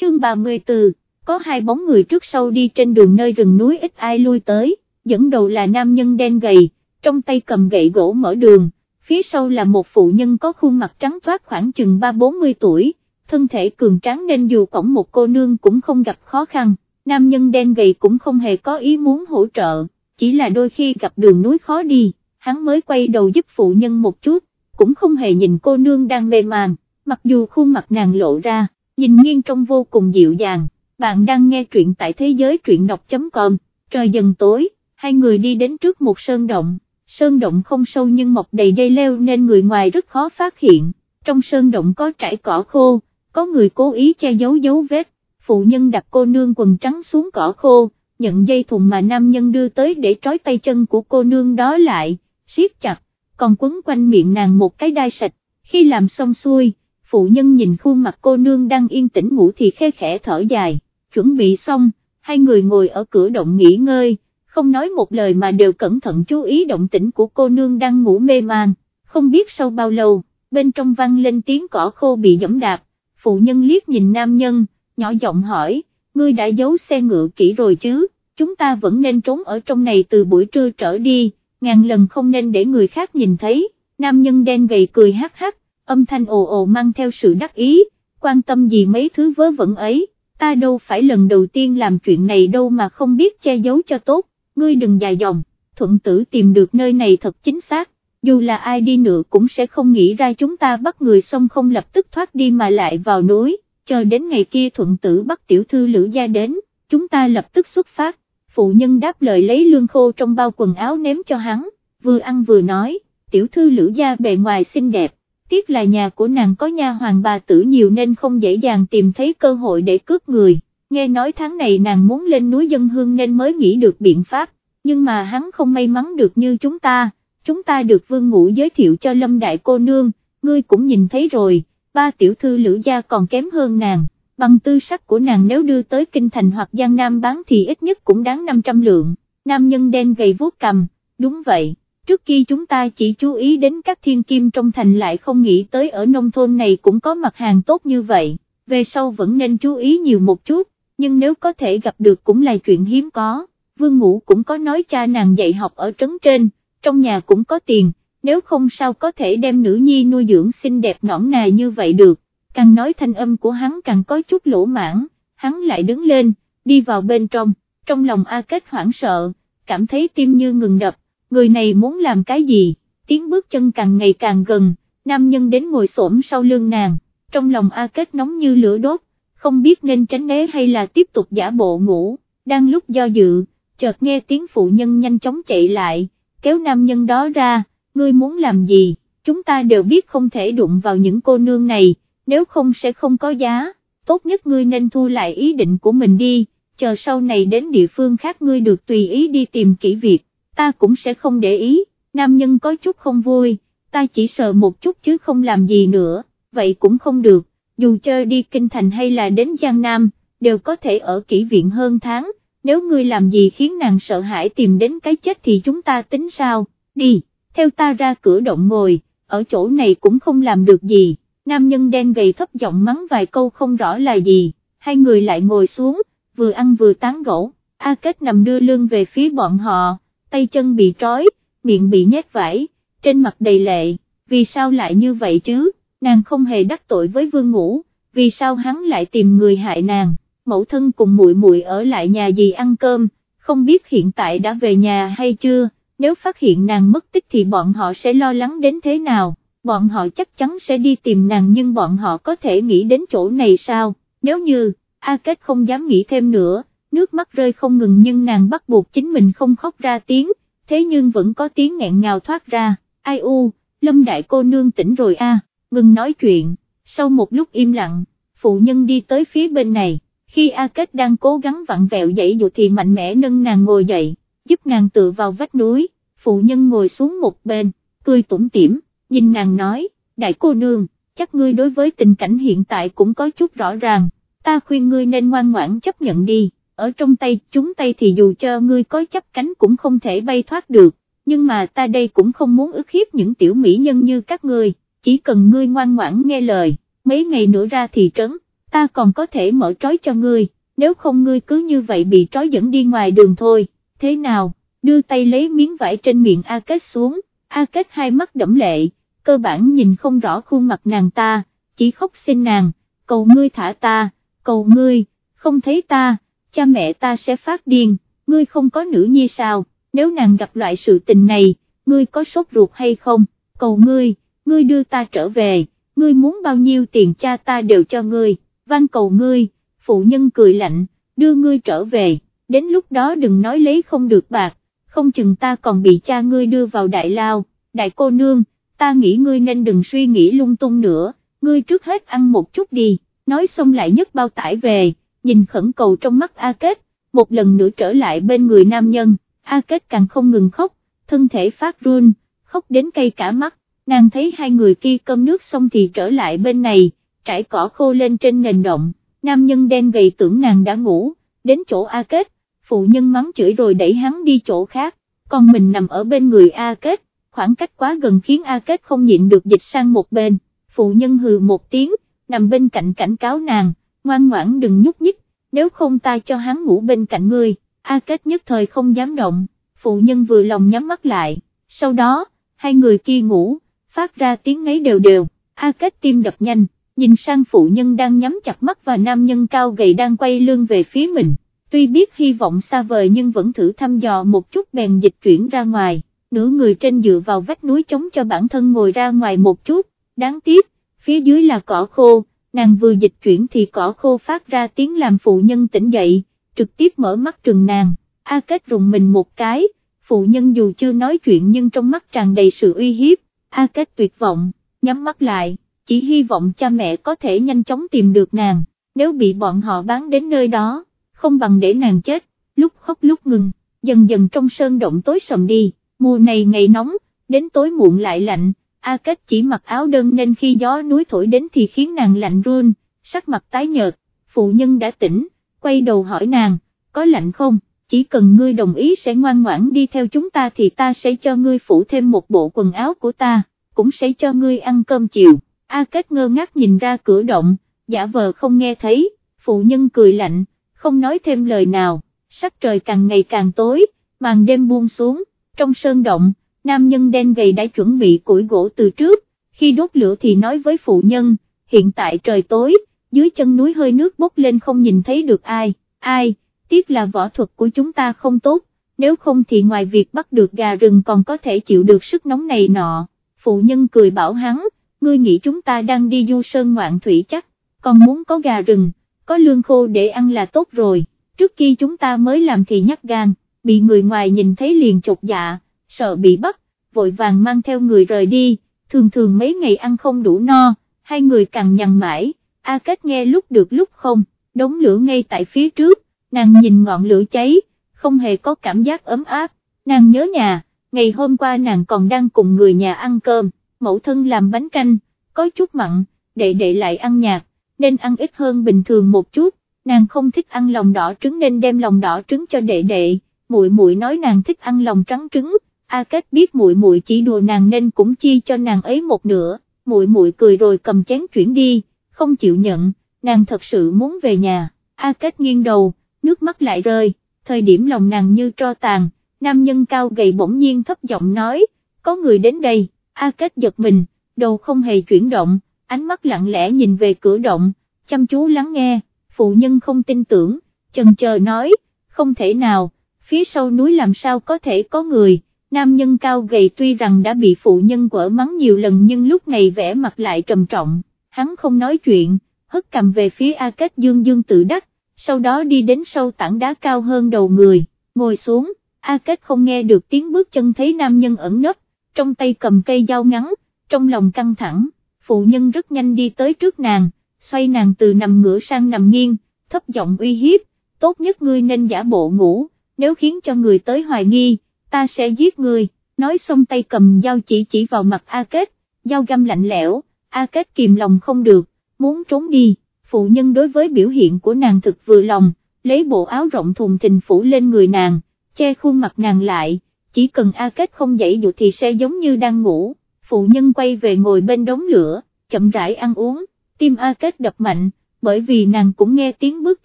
Chương 34, có hai bóng người trước sau đi trên đường nơi rừng núi ít ai lui tới, dẫn đầu là nam nhân đen gầy, trong tay cầm gậy gỗ mở đường, phía sau là một phụ nhân có khuôn mặt trắng toát khoảng chừng 3-40 tuổi, thân thể cường tráng nên dù cổng một cô nương cũng không gặp khó khăn, nam nhân đen gầy cũng không hề có ý muốn hỗ trợ, chỉ là đôi khi gặp đường núi khó đi, hắn mới quay đầu giúp phụ nhân một chút, cũng không hề nhìn cô nương đang mê màng, mặc dù khuôn mặt nàng lộ ra, nhìn nghiêng trông vô cùng dịu dàng, bạn đang nghe truyện tại thế giới truyện đọc.com, trời dần tối, hai người đi đến trước một sơn động, sơn động không sâu nhưng mọc đầy dây leo nên người ngoài rất khó phát hiện, trong sơn động có trải cỏ khô, có người cố ý che giấu dấu vết, phụ nhân đặt cô nương quần trắng xuống cỏ khô, nhận dây thùng mà nam nhân đưa tới để trói tay chân của cô nương đó lại, siết chặt, còn quấn quanh miệng nàng một cái đai sạch, khi làm xong xuôi, phụ nhân nhìn khuôn mặt cô nương đang yên tĩnh ngủ thì khe khẽ thở dài, chuẩn bị xong, hai người ngồi ở cửa động nghỉ ngơi, không nói một lời mà đều cẩn thận chú ý động tĩnh của cô nương đang ngủ mê man, không biết sau bao lâu, bên trong vang lên tiếng cỏ khô bị dẫm đạp, phụ nhân liếc nhìn nam nhân, nhỏ giọng hỏi, ngươi đã giấu xe ngựa kỹ rồi chứ, chúng ta vẫn nên trốn ở trong này từ buổi trưa trở đi, ngàn lần không nên để người khác nhìn thấy, nam nhân đen gầy cười hắc hắc, âm thanh ồ ồ mang theo sự đắc ý, quan tâm gì mấy thứ vớ vẩn ấy, ta đâu phải lần đầu tiên làm chuyện này đâu mà không biết che giấu cho tốt, ngươi đừng dài dòng, thuận tử tìm được nơi này thật chính xác, dù là ai đi nữa cũng sẽ không nghĩ ra chúng ta bắt người xong không lập tức thoát đi mà lại vào núi, chờ đến ngày kia thuận tử bắt tiểu thư lữ gia đến, chúng ta lập tức xuất phát, phụ nhân đáp lời lấy lương khô trong bao quần áo ném cho hắn, vừa ăn vừa nói, tiểu thư lữ gia bề ngoài xinh đẹp, tiếc là nhà của nàng có nha hoàng bà tử nhiều nên không dễ dàng tìm thấy cơ hội để cướp người, nghe nói tháng này nàng muốn lên núi dân hương nên mới nghĩ được biện pháp, nhưng mà hắn không may mắn được như chúng ta, chúng ta được vương ngũ giới thiệu cho lâm đại cô nương, ngươi cũng nhìn thấy rồi, ba tiểu thư lữ gia còn kém hơn nàng, bằng tư sắc của nàng nếu đưa tới kinh thành hoặc giang nam bán thì ít nhất cũng đáng 500 lượng, nam nhân đen gầy vuốt cầm, đúng vậy trước kia chúng ta chỉ chú ý đến các thiên kim trong thành lại không nghĩ tới ở nông thôn này cũng có mặt hàng tốt như vậy, về sau vẫn nên chú ý nhiều một chút, nhưng nếu có thể gặp được cũng là chuyện hiếm có, vương ngũ cũng có nói cha nàng dạy học ở trấn trên, trong nhà cũng có tiền, nếu không sao có thể đem nữ nhi nuôi dưỡng xinh đẹp nõn nà như vậy được, càng nói thanh âm của hắn càng có chút lỗ mãn, hắn lại đứng lên, đi vào bên trong, trong lòng A Kết hoảng sợ, cảm thấy tim như ngừng đập người này muốn làm cái gì, tiếng bước chân càng ngày càng gần, nam nhân đến ngồi xổm sau lưng nàng, trong lòng A Kết nóng như lửa đốt, không biết nên tránh né hay là tiếp tục giả bộ ngủ, đang lúc do dự, chợt nghe tiếng phụ nhân nhanh chóng chạy lại, kéo nam nhân đó ra, ngươi muốn làm gì, chúng ta đều biết không thể đụng vào những cô nương này, nếu không sẽ không có giá, tốt nhất ngươi nên thu lại ý định của mình đi, chờ sau này đến địa phương khác ngươi được tùy ý đi tìm kỹ việc, ta cũng sẽ không để ý, nam nhân có chút không vui, ta chỉ sợ một chút chứ không làm gì nữa, vậy cũng không được, dù chơi đi kinh thành hay là đến Giang Nam, đều có thể ở kỹ viện hơn tháng, nếu ngươi làm gì khiến nàng sợ hãi tìm đến cái chết thì chúng ta tính sao, đi, theo ta ra cửa động ngồi, ở chỗ này cũng không làm được gì, nam nhân đen gầy thấp giọng mắng vài câu không rõ là gì, hai người lại ngồi xuống, vừa ăn vừa tán gỗ, A Kết nằm đưa lưng về phía bọn họ, tay chân bị trói, miệng bị nhét vải, trên mặt đầy lệ, vì sao lại như vậy chứ, nàng không hề đắc tội với vương ngũ, vì sao hắn lại tìm người hại nàng, mẫu thân cùng muội muội ở lại nhà gì ăn cơm, không biết hiện tại đã về nhà hay chưa, nếu phát hiện nàng mất tích thì bọn họ sẽ lo lắng đến thế nào, bọn họ chắc chắn sẽ đi tìm nàng nhưng bọn họ có thể nghĩ đến chỗ này sao, nếu như, A Kết không dám nghĩ thêm nữa, nước mắt rơi không ngừng nhưng nàng bắt buộc chính mình không khóc ra tiếng, thế nhưng vẫn có tiếng nghẹn ngào thoát ra, ai u, lâm đại cô nương tỉnh rồi a, ngừng nói chuyện, sau một lúc im lặng, phụ nhân đi tới phía bên này, khi A Kết đang cố gắng vặn vẹo dậy dụ thì mạnh mẽ nâng nàng ngồi dậy, giúp nàng tựa vào vách núi, phụ nhân ngồi xuống một bên, cười tủm tỉm, nhìn nàng nói, đại cô nương, chắc ngươi đối với tình cảnh hiện tại cũng có chút rõ ràng, ta khuyên ngươi nên ngoan ngoãn chấp nhận đi, ở trong tay chúng tay thì dù cho ngươi có chấp cánh cũng không thể bay thoát được, nhưng mà ta đây cũng không muốn ức hiếp những tiểu mỹ nhân như các ngươi, chỉ cần ngươi ngoan ngoãn nghe lời, mấy ngày nữa ra thị trấn, ta còn có thể mở trói cho ngươi, nếu không ngươi cứ như vậy bị trói dẫn đi ngoài đường thôi, thế nào, đưa tay lấy miếng vải trên miệng A Kết xuống, A Kết hai mắt đẫm lệ, cơ bản nhìn không rõ khuôn mặt nàng ta, chỉ khóc xin nàng, cầu ngươi thả ta, cầu ngươi, không thấy ta, cha mẹ ta sẽ phát điên, ngươi không có nữ nhi sao, nếu nàng gặp loại sự tình này, ngươi có sốt ruột hay không, cầu ngươi, ngươi đưa ta trở về, ngươi muốn bao nhiêu tiền cha ta đều cho ngươi, van cầu ngươi, phụ nhân cười lạnh, đưa ngươi trở về, đến lúc đó đừng nói lấy không được bạc, không chừng ta còn bị cha ngươi đưa vào đại lao, đại cô nương, ta nghĩ ngươi nên đừng suy nghĩ lung tung nữa, ngươi trước hết ăn một chút đi, nói xong lại nhấc bao tải về, nhìn khẩn cầu trong mắt A Kết, một lần nữa trở lại bên người nam nhân, A Kết càng không ngừng khóc, thân thể phát run, khóc đến cây cả mắt, nàng thấy hai người kia cơm nước xong thì trở lại bên này, trải cỏ khô lên trên nền động, nam nhân đen gầy tưởng nàng đã ngủ, đến chỗ A Kết, phụ nhân mắng chửi rồi đẩy hắn đi chỗ khác, còn mình nằm ở bên người A Kết, khoảng cách quá gần khiến A Kết không nhịn được dịch sang một bên, phụ nhân hừ một tiếng, nằm bên cạnh cảnh cáo nàng, ngoan ngoãn đừng nhúc nhích, nếu không ta cho hắn ngủ bên cạnh ngươi, A Kết nhất thời không dám động, phụ nhân vừa lòng nhắm mắt lại, sau đó, hai người kia ngủ, phát ra tiếng ngáy đều đều, A Kết tim đập nhanh, nhìn sang phụ nhân đang nhắm chặt mắt và nam nhân cao gầy đang quay lưng về phía mình, tuy biết hy vọng xa vời nhưng vẫn thử thăm dò một chút bèn dịch chuyển ra ngoài, nửa người trên dựa vào vách núi chống cho bản thân ngồi ra ngoài một chút, đáng tiếc, phía dưới là cỏ khô, nàng vừa dịch chuyển thì cỏ khô phát ra tiếng làm phụ nhân tỉnh dậy, trực tiếp mở mắt trừng nàng, A Kết rùng mình một cái, phụ nhân dù chưa nói chuyện nhưng trong mắt tràn đầy sự uy hiếp, A Kết tuyệt vọng, nhắm mắt lại, chỉ hy vọng cha mẹ có thể nhanh chóng tìm được nàng, nếu bị bọn họ bán đến nơi đó, không bằng để nàng chết, lúc khóc lúc ngừng, dần dần trong sơn động tối sầm đi, mùa này ngày nóng, đến tối muộn lại lạnh, A Kết chỉ mặc áo đơn nên khi gió núi thổi đến thì khiến nàng lạnh run, sắc mặt tái nhợt, phụ nhân đã tỉnh, quay đầu hỏi nàng, có lạnh không, chỉ cần ngươi đồng ý sẽ ngoan ngoãn đi theo chúng ta thì ta sẽ cho ngươi phủ thêm một bộ quần áo của ta, cũng sẽ cho ngươi ăn cơm chiều, A Kết ngơ ngác nhìn ra cửa động, giả vờ không nghe thấy, phụ nhân cười lạnh, không nói thêm lời nào, sắc trời càng ngày càng tối, màn đêm buông xuống, trong sơn động, nam nhân đen gầy đã chuẩn bị củi gỗ từ trước, khi đốt lửa thì nói với phụ nhân, hiện tại trời tối, dưới chân núi hơi nước bốc lên không nhìn thấy được ai, ai, tiếc là võ thuật của chúng ta không tốt, nếu không thì ngoài việc bắt được gà rừng còn có thể chịu được sức nóng này nọ, phụ nhân cười bảo hắn, ngươi nghĩ chúng ta đang đi du sơn ngoạn thủy chắc, còn muốn có gà rừng, có lương khô để ăn là tốt rồi, trước khi chúng ta mới làm thì nhắc gan bị người ngoài nhìn thấy liền chột dạ, sợ bị bắt, vội vàng mang theo người rời đi, thường thường mấy ngày ăn không đủ no, hai người càng nhằn mãi, A Kết nghe lúc được lúc không, đống lửa ngay tại phía trước, nàng nhìn ngọn lửa cháy, không hề có cảm giác ấm áp, nàng nhớ nhà, ngày hôm qua nàng còn đang cùng người nhà ăn cơm, mẫu thân làm bánh canh, có chút mặn, đệ đệ lại ăn nhạt, nên ăn ít hơn bình thường một chút, nàng không thích ăn lòng đỏ trứng nên đem lòng đỏ trứng cho đệ đệ, muội muội nói nàng thích ăn lòng trắng trứng, A Kết biết muội muội chỉ đùa nàng nên cũng chi cho nàng ấy một nửa, muội muội cười rồi cầm chén chuyển đi, không chịu nhận, nàng thật sự muốn về nhà, A Kết nghiêng đầu, nước mắt lại rơi, thời điểm lòng nàng như tro tàn, nam nhân cao gầy bỗng nhiên thấp giọng nói, có người đến đây, A Kết giật mình, đầu không hề chuyển động, ánh mắt lặng lẽ nhìn về cửa động, chăm chú lắng nghe, phụ nhân không tin tưởng, chần chờ nói, không thể nào, phía sau núi làm sao có thể có người, nam nhân cao gầy tuy rằng đã bị phụ nhân quở mắng nhiều lần nhưng lúc này vẻ mặt lại trầm trọng, hắn không nói chuyện, hất cầm về phía A Kết dương dương tự đắc, sau đó đi đến sâu tảng đá cao hơn đầu người, ngồi xuống, A Kết không nghe được tiếng bước chân thấy nam nhân ẩn nấp, trong tay cầm cây dao ngắn, trong lòng căng thẳng, phụ nhân rất nhanh đi tới trước nàng, xoay nàng từ nằm ngửa sang nằm nghiêng, thấp giọng uy hiếp, tốt nhất ngươi nên giả bộ ngủ, nếu khiến cho người tới hoài nghi, ta sẽ giết ngươi, nói xong tay cầm dao chỉ chỉ vào mặt A Kết, dao găm lạnh lẽo, A Kết kìm lòng không được, muốn trốn đi, phụ nhân đối với biểu hiện của nàng thực vừa lòng, lấy bộ áo rộng thùng thình phủ lên người nàng, che khuôn mặt nàng lại, chỉ cần A Kết không dậy dụ thì sẽ giống như đang ngủ, phụ nhân quay về ngồi bên đống lửa, chậm rãi ăn uống, tim A Kết đập mạnh, bởi vì nàng cũng nghe tiếng bước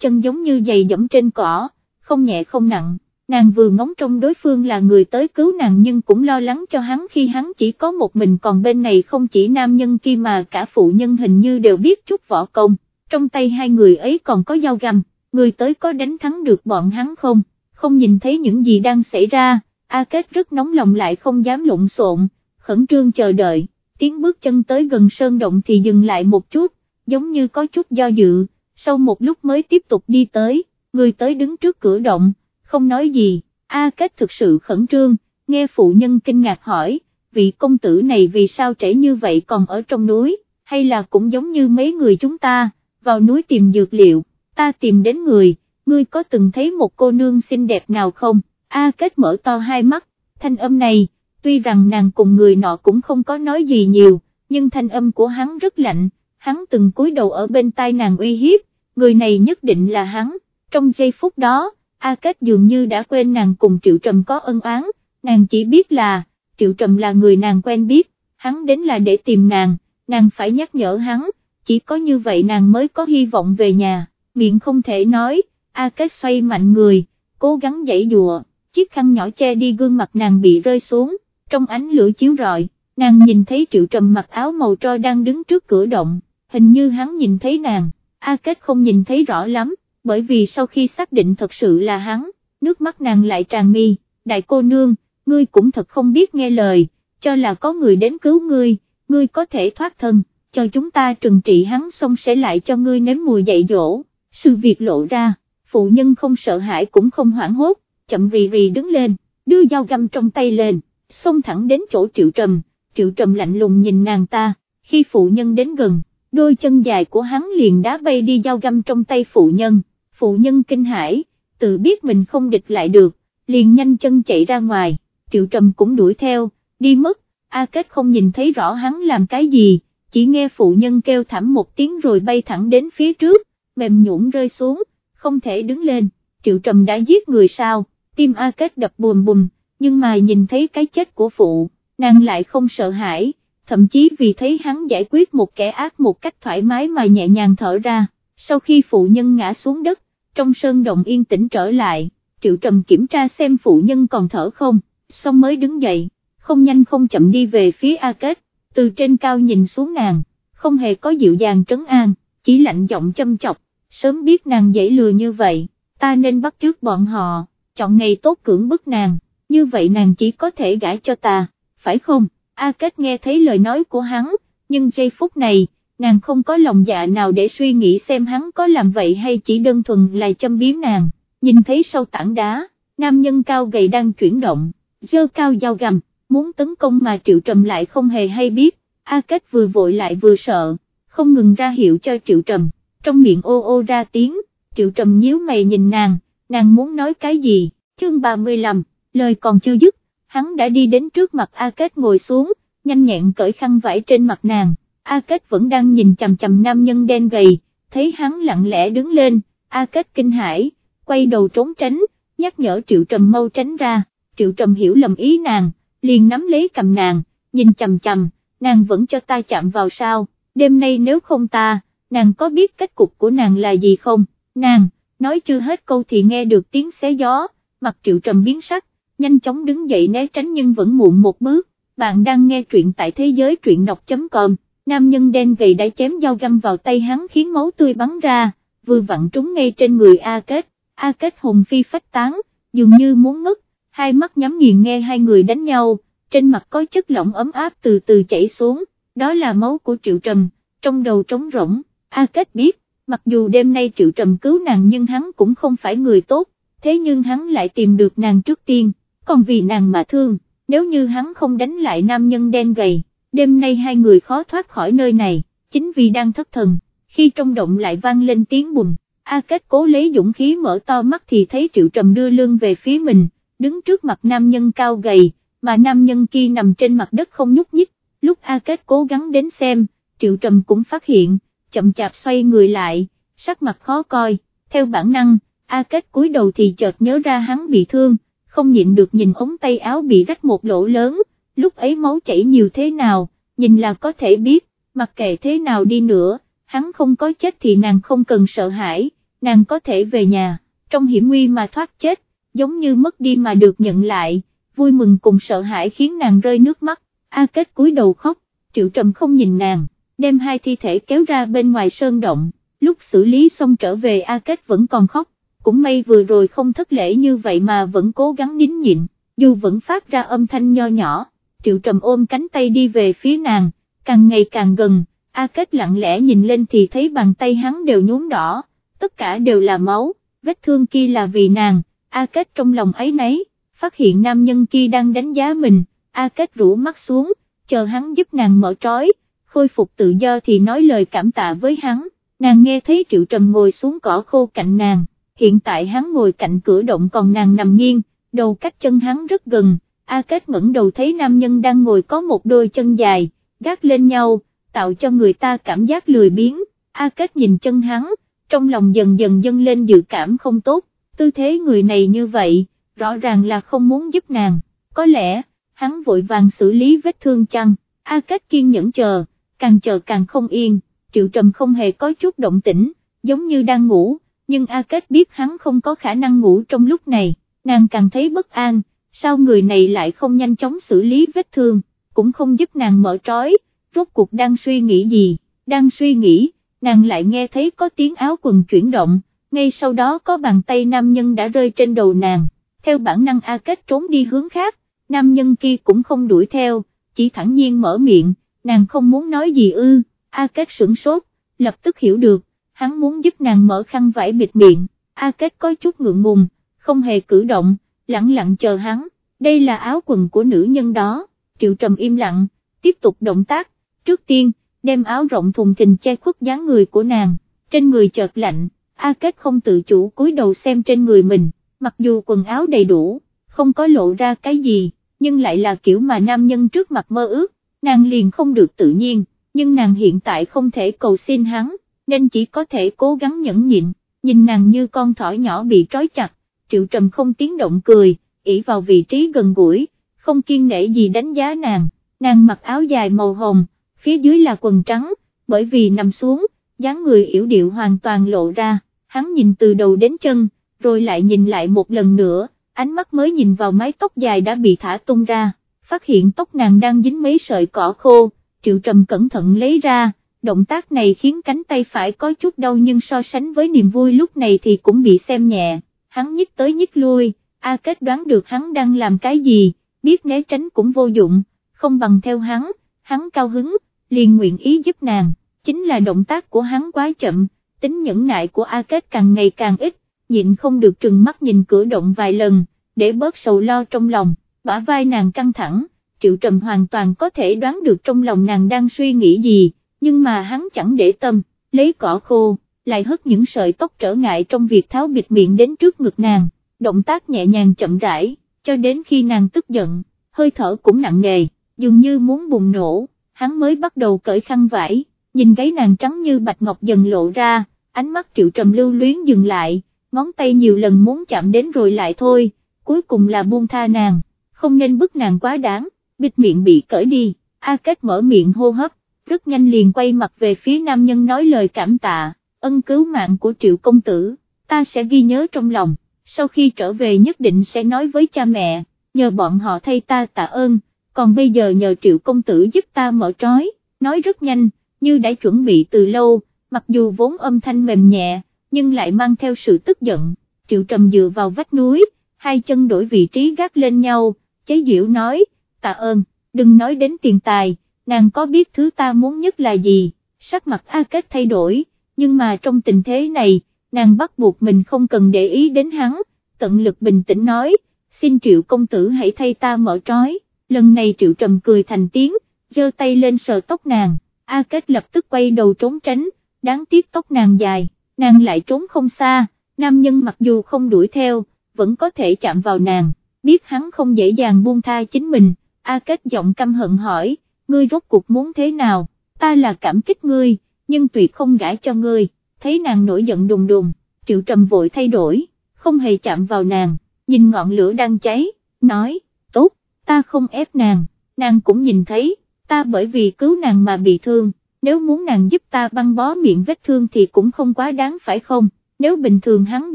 chân giống như giày dẫm trên cỏ, không nhẹ không nặng, nàng vừa ngóng trong đối phương là người tới cứu nàng nhưng cũng lo lắng cho hắn khi hắn chỉ có một mình còn bên này không chỉ nam nhân kia mà cả phụ nhân hình như đều biết chút võ công, trong tay hai người ấy còn có dao găm, người tới có đánh thắng được bọn hắn không, không nhìn thấy những gì đang xảy ra, A Kết rất nóng lòng lại không dám lộn xộn, khẩn trương chờ đợi, tiếng bước chân tới gần sơn động thì dừng lại một chút, giống như có chút do dự, sau một lúc mới tiếp tục đi tới, người tới đứng trước cửa động, không nói gì, A Kết thực sự khẩn trương, nghe phụ nhân kinh ngạc hỏi, vị công tử này vì sao trễ như vậy còn ở trong núi, hay là cũng giống như mấy người chúng ta, vào núi tìm dược liệu, ta tìm đến người, ngươi có từng thấy một cô nương xinh đẹp nào không, A Kết mở to hai mắt, thanh âm này, tuy rằng nàng cùng người nọ cũng không có nói gì nhiều, nhưng thanh âm của hắn rất lạnh, hắn từng cúi đầu ở bên tai nàng uy hiếp, người này nhất định là hắn, trong giây phút đó, A Kết dường như đã quên nàng cùng Triệu Trầm có ân oán, nàng chỉ biết là, Triệu Trầm là người nàng quen biết, hắn đến là để tìm nàng, nàng phải nhắc nhở hắn, chỉ có như vậy nàng mới có hy vọng về nhà, miệng không thể nói, A Kết xoay mạnh người, cố gắng dãy dùa, chiếc khăn nhỏ che đi gương mặt nàng bị rơi xuống, trong ánh lửa chiếu rọi, nàng nhìn thấy Triệu Trầm mặc áo màu tro đang đứng trước cửa động, hình như hắn nhìn thấy nàng, A Kết không nhìn thấy rõ lắm, bởi vì sau khi xác định thật sự là hắn, nước mắt nàng lại tràn mi, đại cô nương, ngươi cũng thật không biết nghe lời, cho là có người đến cứu ngươi, ngươi có thể thoát thân, cho chúng ta trừng trị hắn xong sẽ lại cho ngươi nếm mùi dạy dỗ, sự việc lộ ra, phụ nhân không sợ hãi cũng không hoảng hốt, chậm rì rì đứng lên, đưa dao găm trong tay lên, xông thẳng đến chỗ triệu trầm, triệu trầm lạnh lùng nhìn nàng ta, khi phụ nhân đến gần, đôi chân dài của hắn liền đá bay đi dao găm trong tay phụ nhân. Phụ nhân kinh hãi, tự biết mình không địch lại được, liền nhanh chân chạy ra ngoài, triệu trầm cũng đuổi theo, đi mất, A Kết không nhìn thấy rõ hắn làm cái gì, chỉ nghe phụ nhân kêu thảm một tiếng rồi bay thẳng đến phía trước, mềm nhũn rơi xuống, không thể đứng lên, triệu trầm đã giết người sao, tim A Kết đập bùm bùm, nhưng mà nhìn thấy cái chết của phụ, nàng lại không sợ hãi, thậm chí vì thấy hắn giải quyết một kẻ ác một cách thoải mái mà nhẹ nhàng thở ra, sau khi phụ nhân ngã xuống đất, trong sơn động yên tĩnh trở lại, triệu trầm kiểm tra xem phụ nhân còn thở không, xong mới đứng dậy, không nhanh không chậm đi về phía A Kết, từ trên cao nhìn xuống nàng, không hề có dịu dàng trấn an, chỉ lạnh giọng châm chọc, sớm biết nàng dễ lừa như vậy, ta nên bắt trước bọn họ, chọn ngày tốt cưỡng bức nàng, như vậy nàng chỉ có thể gãi cho ta, phải không? A Kết nghe thấy lời nói của hắn, nhưng giây phút này, nàng không có lòng dạ nào để suy nghĩ xem hắn có làm vậy hay chỉ đơn thuần là châm biếm nàng, nhìn thấy sau tảng đá, nam nhân cao gầy đang chuyển động, dơ cao dao gầm, muốn tấn công mà Triệu Trầm lại không hề hay biết, A Kết vừa vội lại vừa sợ, không ngừng ra hiệu cho Triệu Trầm, trong miệng ô ô ra tiếng, Triệu Trầm nhíu mày nhìn nàng, nàng muốn nói cái gì, chương 35, lời còn chưa dứt, hắn đã đi đến trước mặt A Kết ngồi xuống, nhanh nhẹn cởi khăn vải trên mặt nàng, A Kết vẫn đang nhìn chầm chầm nam nhân đen gầy, thấy hắn lặng lẽ đứng lên, A Kết kinh hãi, quay đầu trốn tránh, nhắc nhở Triệu Trầm mau tránh ra, Triệu Trầm hiểu lầm ý nàng, liền nắm lấy cầm nàng, nhìn chầm chầm, nàng vẫn cho ta chạm vào sao, đêm nay nếu không ta, nàng có biết kết cục của nàng là gì không, nàng, nói chưa hết câu thì nghe được tiếng xé gió, mặt Triệu Trầm biến sắc, nhanh chóng đứng dậy né tránh nhưng vẫn muộn một bước, bạn đang nghe truyện tại thế giới truyện đọc.com, nam nhân đen gầy đã chém dao găm vào tay hắn khiến máu tươi bắn ra, vừa vặn trúng ngay trên người A Kết, A Kết hồn phi phách tán, dường như muốn ngất, hai mắt nhắm nghiền nghe hai người đánh nhau, trên mặt có chất lỏng ấm áp từ từ chảy xuống, đó là máu của Triệu Trầm, trong đầu trống rỗng, A Kết biết, mặc dù đêm nay Triệu Trầm cứu nàng nhưng hắn cũng không phải người tốt, thế nhưng hắn lại tìm được nàng trước tiên, còn vì nàng mà thương, nếu như hắn không đánh lại nam nhân đen gầy, đêm nay hai người khó thoát khỏi nơi này, chính vì đang thất thần, khi trong động lại vang lên tiếng bùng, A Kết cố lấy dũng khí mở to mắt thì thấy Triệu Trầm đưa lưng về phía mình, đứng trước mặt nam nhân cao gầy, mà nam nhân kia nằm trên mặt đất không nhúc nhích, lúc A Kết cố gắng đến xem, Triệu Trầm cũng phát hiện, chậm chạp xoay người lại, sắc mặt khó coi, theo bản năng, A Kết cúi đầu thì chợt nhớ ra hắn bị thương, không nhịn được nhìn ống tay áo bị rách một lỗ lớn, lúc ấy máu chảy nhiều thế nào, nhìn là có thể biết, mặc kệ thế nào đi nữa, hắn không có chết thì nàng không cần sợ hãi, nàng có thể về nhà, trong hiểm nguy mà thoát chết, giống như mất đi mà được nhận lại, vui mừng cùng sợ hãi khiến nàng rơi nước mắt, A Kết cúi đầu khóc, Triệu Trầm không nhìn nàng, đem hai thi thể kéo ra bên ngoài sơn động, lúc xử lý xong trở về A Kết vẫn còn khóc, cũng may vừa rồi không thất lễ như vậy mà vẫn cố gắng nín nhịn, dù vẫn phát ra âm thanh nho nhỏ, Triệu Trầm ôm cánh tay đi về phía nàng, càng ngày càng gần, A Kết lặng lẽ nhìn lên thì thấy bàn tay hắn đều nhuốm đỏ, tất cả đều là máu, vết thương kia là vì nàng, A Kết trong lòng ấy nấy, phát hiện nam nhân kia đang đánh giá mình, A Kết rũ mắt xuống, chờ hắn giúp nàng mở trói, khôi phục tự do thì nói lời cảm tạ với hắn, nàng nghe thấy Triệu Trầm ngồi xuống cỏ khô cạnh nàng, hiện tại hắn ngồi cạnh cửa động còn nàng nằm nghiêng, đầu cách chân hắn rất gần, A Kết ngẩng đầu thấy nam nhân đang ngồi có một đôi chân dài, gác lên nhau, tạo cho người ta cảm giác lười biếng, A Kết nhìn chân hắn, trong lòng dần dần dâng lên dự cảm không tốt, tư thế người này như vậy, rõ ràng là không muốn giúp nàng, có lẽ, hắn vội vàng xử lý vết thương chăng, A Kết kiên nhẫn chờ, càng chờ càng không yên, Triệu Trầm không hề có chút động tĩnh, giống như đang ngủ, nhưng A Kết biết hắn không có khả năng ngủ trong lúc này, nàng càng thấy bất an, sao người này lại không nhanh chóng xử lý vết thương, cũng không giúp nàng mở trói, rốt cuộc đang suy nghĩ gì, đang suy nghĩ, nàng lại nghe thấy có tiếng áo quần chuyển động, ngay sau đó có bàn tay nam nhân đã rơi trên đầu nàng, theo bản năng A Kết trốn đi hướng khác, nam nhân kia cũng không đuổi theo, chỉ thẳng nhiên mở miệng, nàng không muốn nói gì ư, A Kết sửng sốt, lập tức hiểu được, hắn muốn giúp nàng mở khăn vải bịt miệng, A Kết có chút ngượng ngùng, không hề cử động, lặng lặng chờ hắn, đây là áo quần của nữ nhân đó, Triệu Trầm im lặng, tiếp tục động tác, trước tiên, đem áo rộng thùng thình che khuất dáng người của nàng, trên người chợt lạnh, A Kết không tự chủ cúi đầu xem trên người mình, mặc dù quần áo đầy đủ, không có lộ ra cái gì, nhưng lại là kiểu mà nam nhân trước mặt mơ ước, nàng liền không được tự nhiên, nhưng nàng hiện tại không thể cầu xin hắn, nên chỉ có thể cố gắng nhẫn nhịn, nhìn nàng như con thỏ nhỏ bị trói chặt, triệu trầm không tiếng động cười, ỉ vào vị trí gần gũi, không kiên nể gì đánh giá nàng, nàng mặc áo dài màu hồng, phía dưới là quần trắng, bởi vì nằm xuống, dáng người yểu điệu hoàn toàn lộ ra, hắn nhìn từ đầu đến chân, rồi lại nhìn lại một lần nữa, ánh mắt mới nhìn vào mái tóc dài đã bị thả tung ra, phát hiện tóc nàng đang dính mấy sợi cỏ khô, triệu trầm cẩn thận lấy ra, động tác này khiến cánh tay phải có chút đau nhưng so sánh với niềm vui lúc này thì cũng bị xem nhẹ, hắn nhích tới nhích lui, A Kết đoán được hắn đang làm cái gì, biết né tránh cũng vô dụng, không bằng theo hắn, hắn cao hứng, liền nguyện ý giúp nàng, chính là động tác của hắn quá chậm, tính nhẫn nại của A Kết càng ngày càng ít, nhịn không được trừng mắt nhìn cửa động vài lần, để bớt sầu lo trong lòng, bả vai nàng căng thẳng, Triệu Trầm hoàn toàn có thể đoán được trong lòng nàng đang suy nghĩ gì, nhưng mà hắn chẳng để tâm, lấy cỏ khô, lại hất những sợi tóc trở ngại trong việc tháo bịt miệng đến trước ngực nàng, động tác nhẹ nhàng chậm rãi, cho đến khi nàng tức giận, hơi thở cũng nặng nề, dường như muốn bùng nổ, hắn mới bắt đầu cởi khăn vải, nhìn gáy nàng trắng như bạch ngọc dần lộ ra, ánh mắt triệu trầm lưu luyến dừng lại, ngón tay nhiều lần muốn chạm đến rồi lại thôi, cuối cùng là buông tha nàng, không nên bức nàng quá đáng, bịt miệng bị cởi đi, A Kết mở miệng hô hấp, rất nhanh liền quay mặt về phía nam nhân nói lời cảm tạ, ân cứu mạng của triệu công tử, ta sẽ ghi nhớ trong lòng, sau khi trở về nhất định sẽ nói với cha mẹ, nhờ bọn họ thay ta tạ ơn, còn bây giờ nhờ triệu công tử giúp ta mở trói, nói rất nhanh, như đã chuẩn bị từ lâu, mặc dù vốn âm thanh mềm nhẹ, nhưng lại mang theo sự tức giận, triệu trầm dựa vào vách núi, hai chân đổi vị trí gác lên nhau, Chế Diễu nói, tạ ơn, đừng nói đến tiền tài, nàng có biết thứ ta muốn nhất là gì, sắc mặt A Kết thay đổi, nhưng mà trong tình thế này, nàng bắt buộc mình không cần để ý đến hắn, tận lực bình tĩnh nói, xin triệu công tử hãy thay ta mở trói, lần này triệu trầm cười thành tiếng, giơ tay lên sờ tóc nàng, A Kết lập tức quay đầu trốn tránh, đáng tiếc tóc nàng dài, nàng lại trốn không xa, nam nhân mặc dù không đuổi theo, vẫn có thể chạm vào nàng, biết hắn không dễ dàng buông tha chính mình, A Kết giọng căm hận hỏi, ngươi rốt cuộc muốn thế nào, ta là cảm kích ngươi, nhưng tuyệt không gãi cho ngươi, thấy nàng nổi giận đùng đùng, triệu trầm vội thay đổi, không hề chạm vào nàng, nhìn ngọn lửa đang cháy, nói, tốt, ta không ép nàng, nàng cũng nhìn thấy, ta bởi vì cứu nàng mà bị thương, nếu muốn nàng giúp ta băng bó miệng vết thương thì cũng không quá đáng phải không, nếu bình thường hắn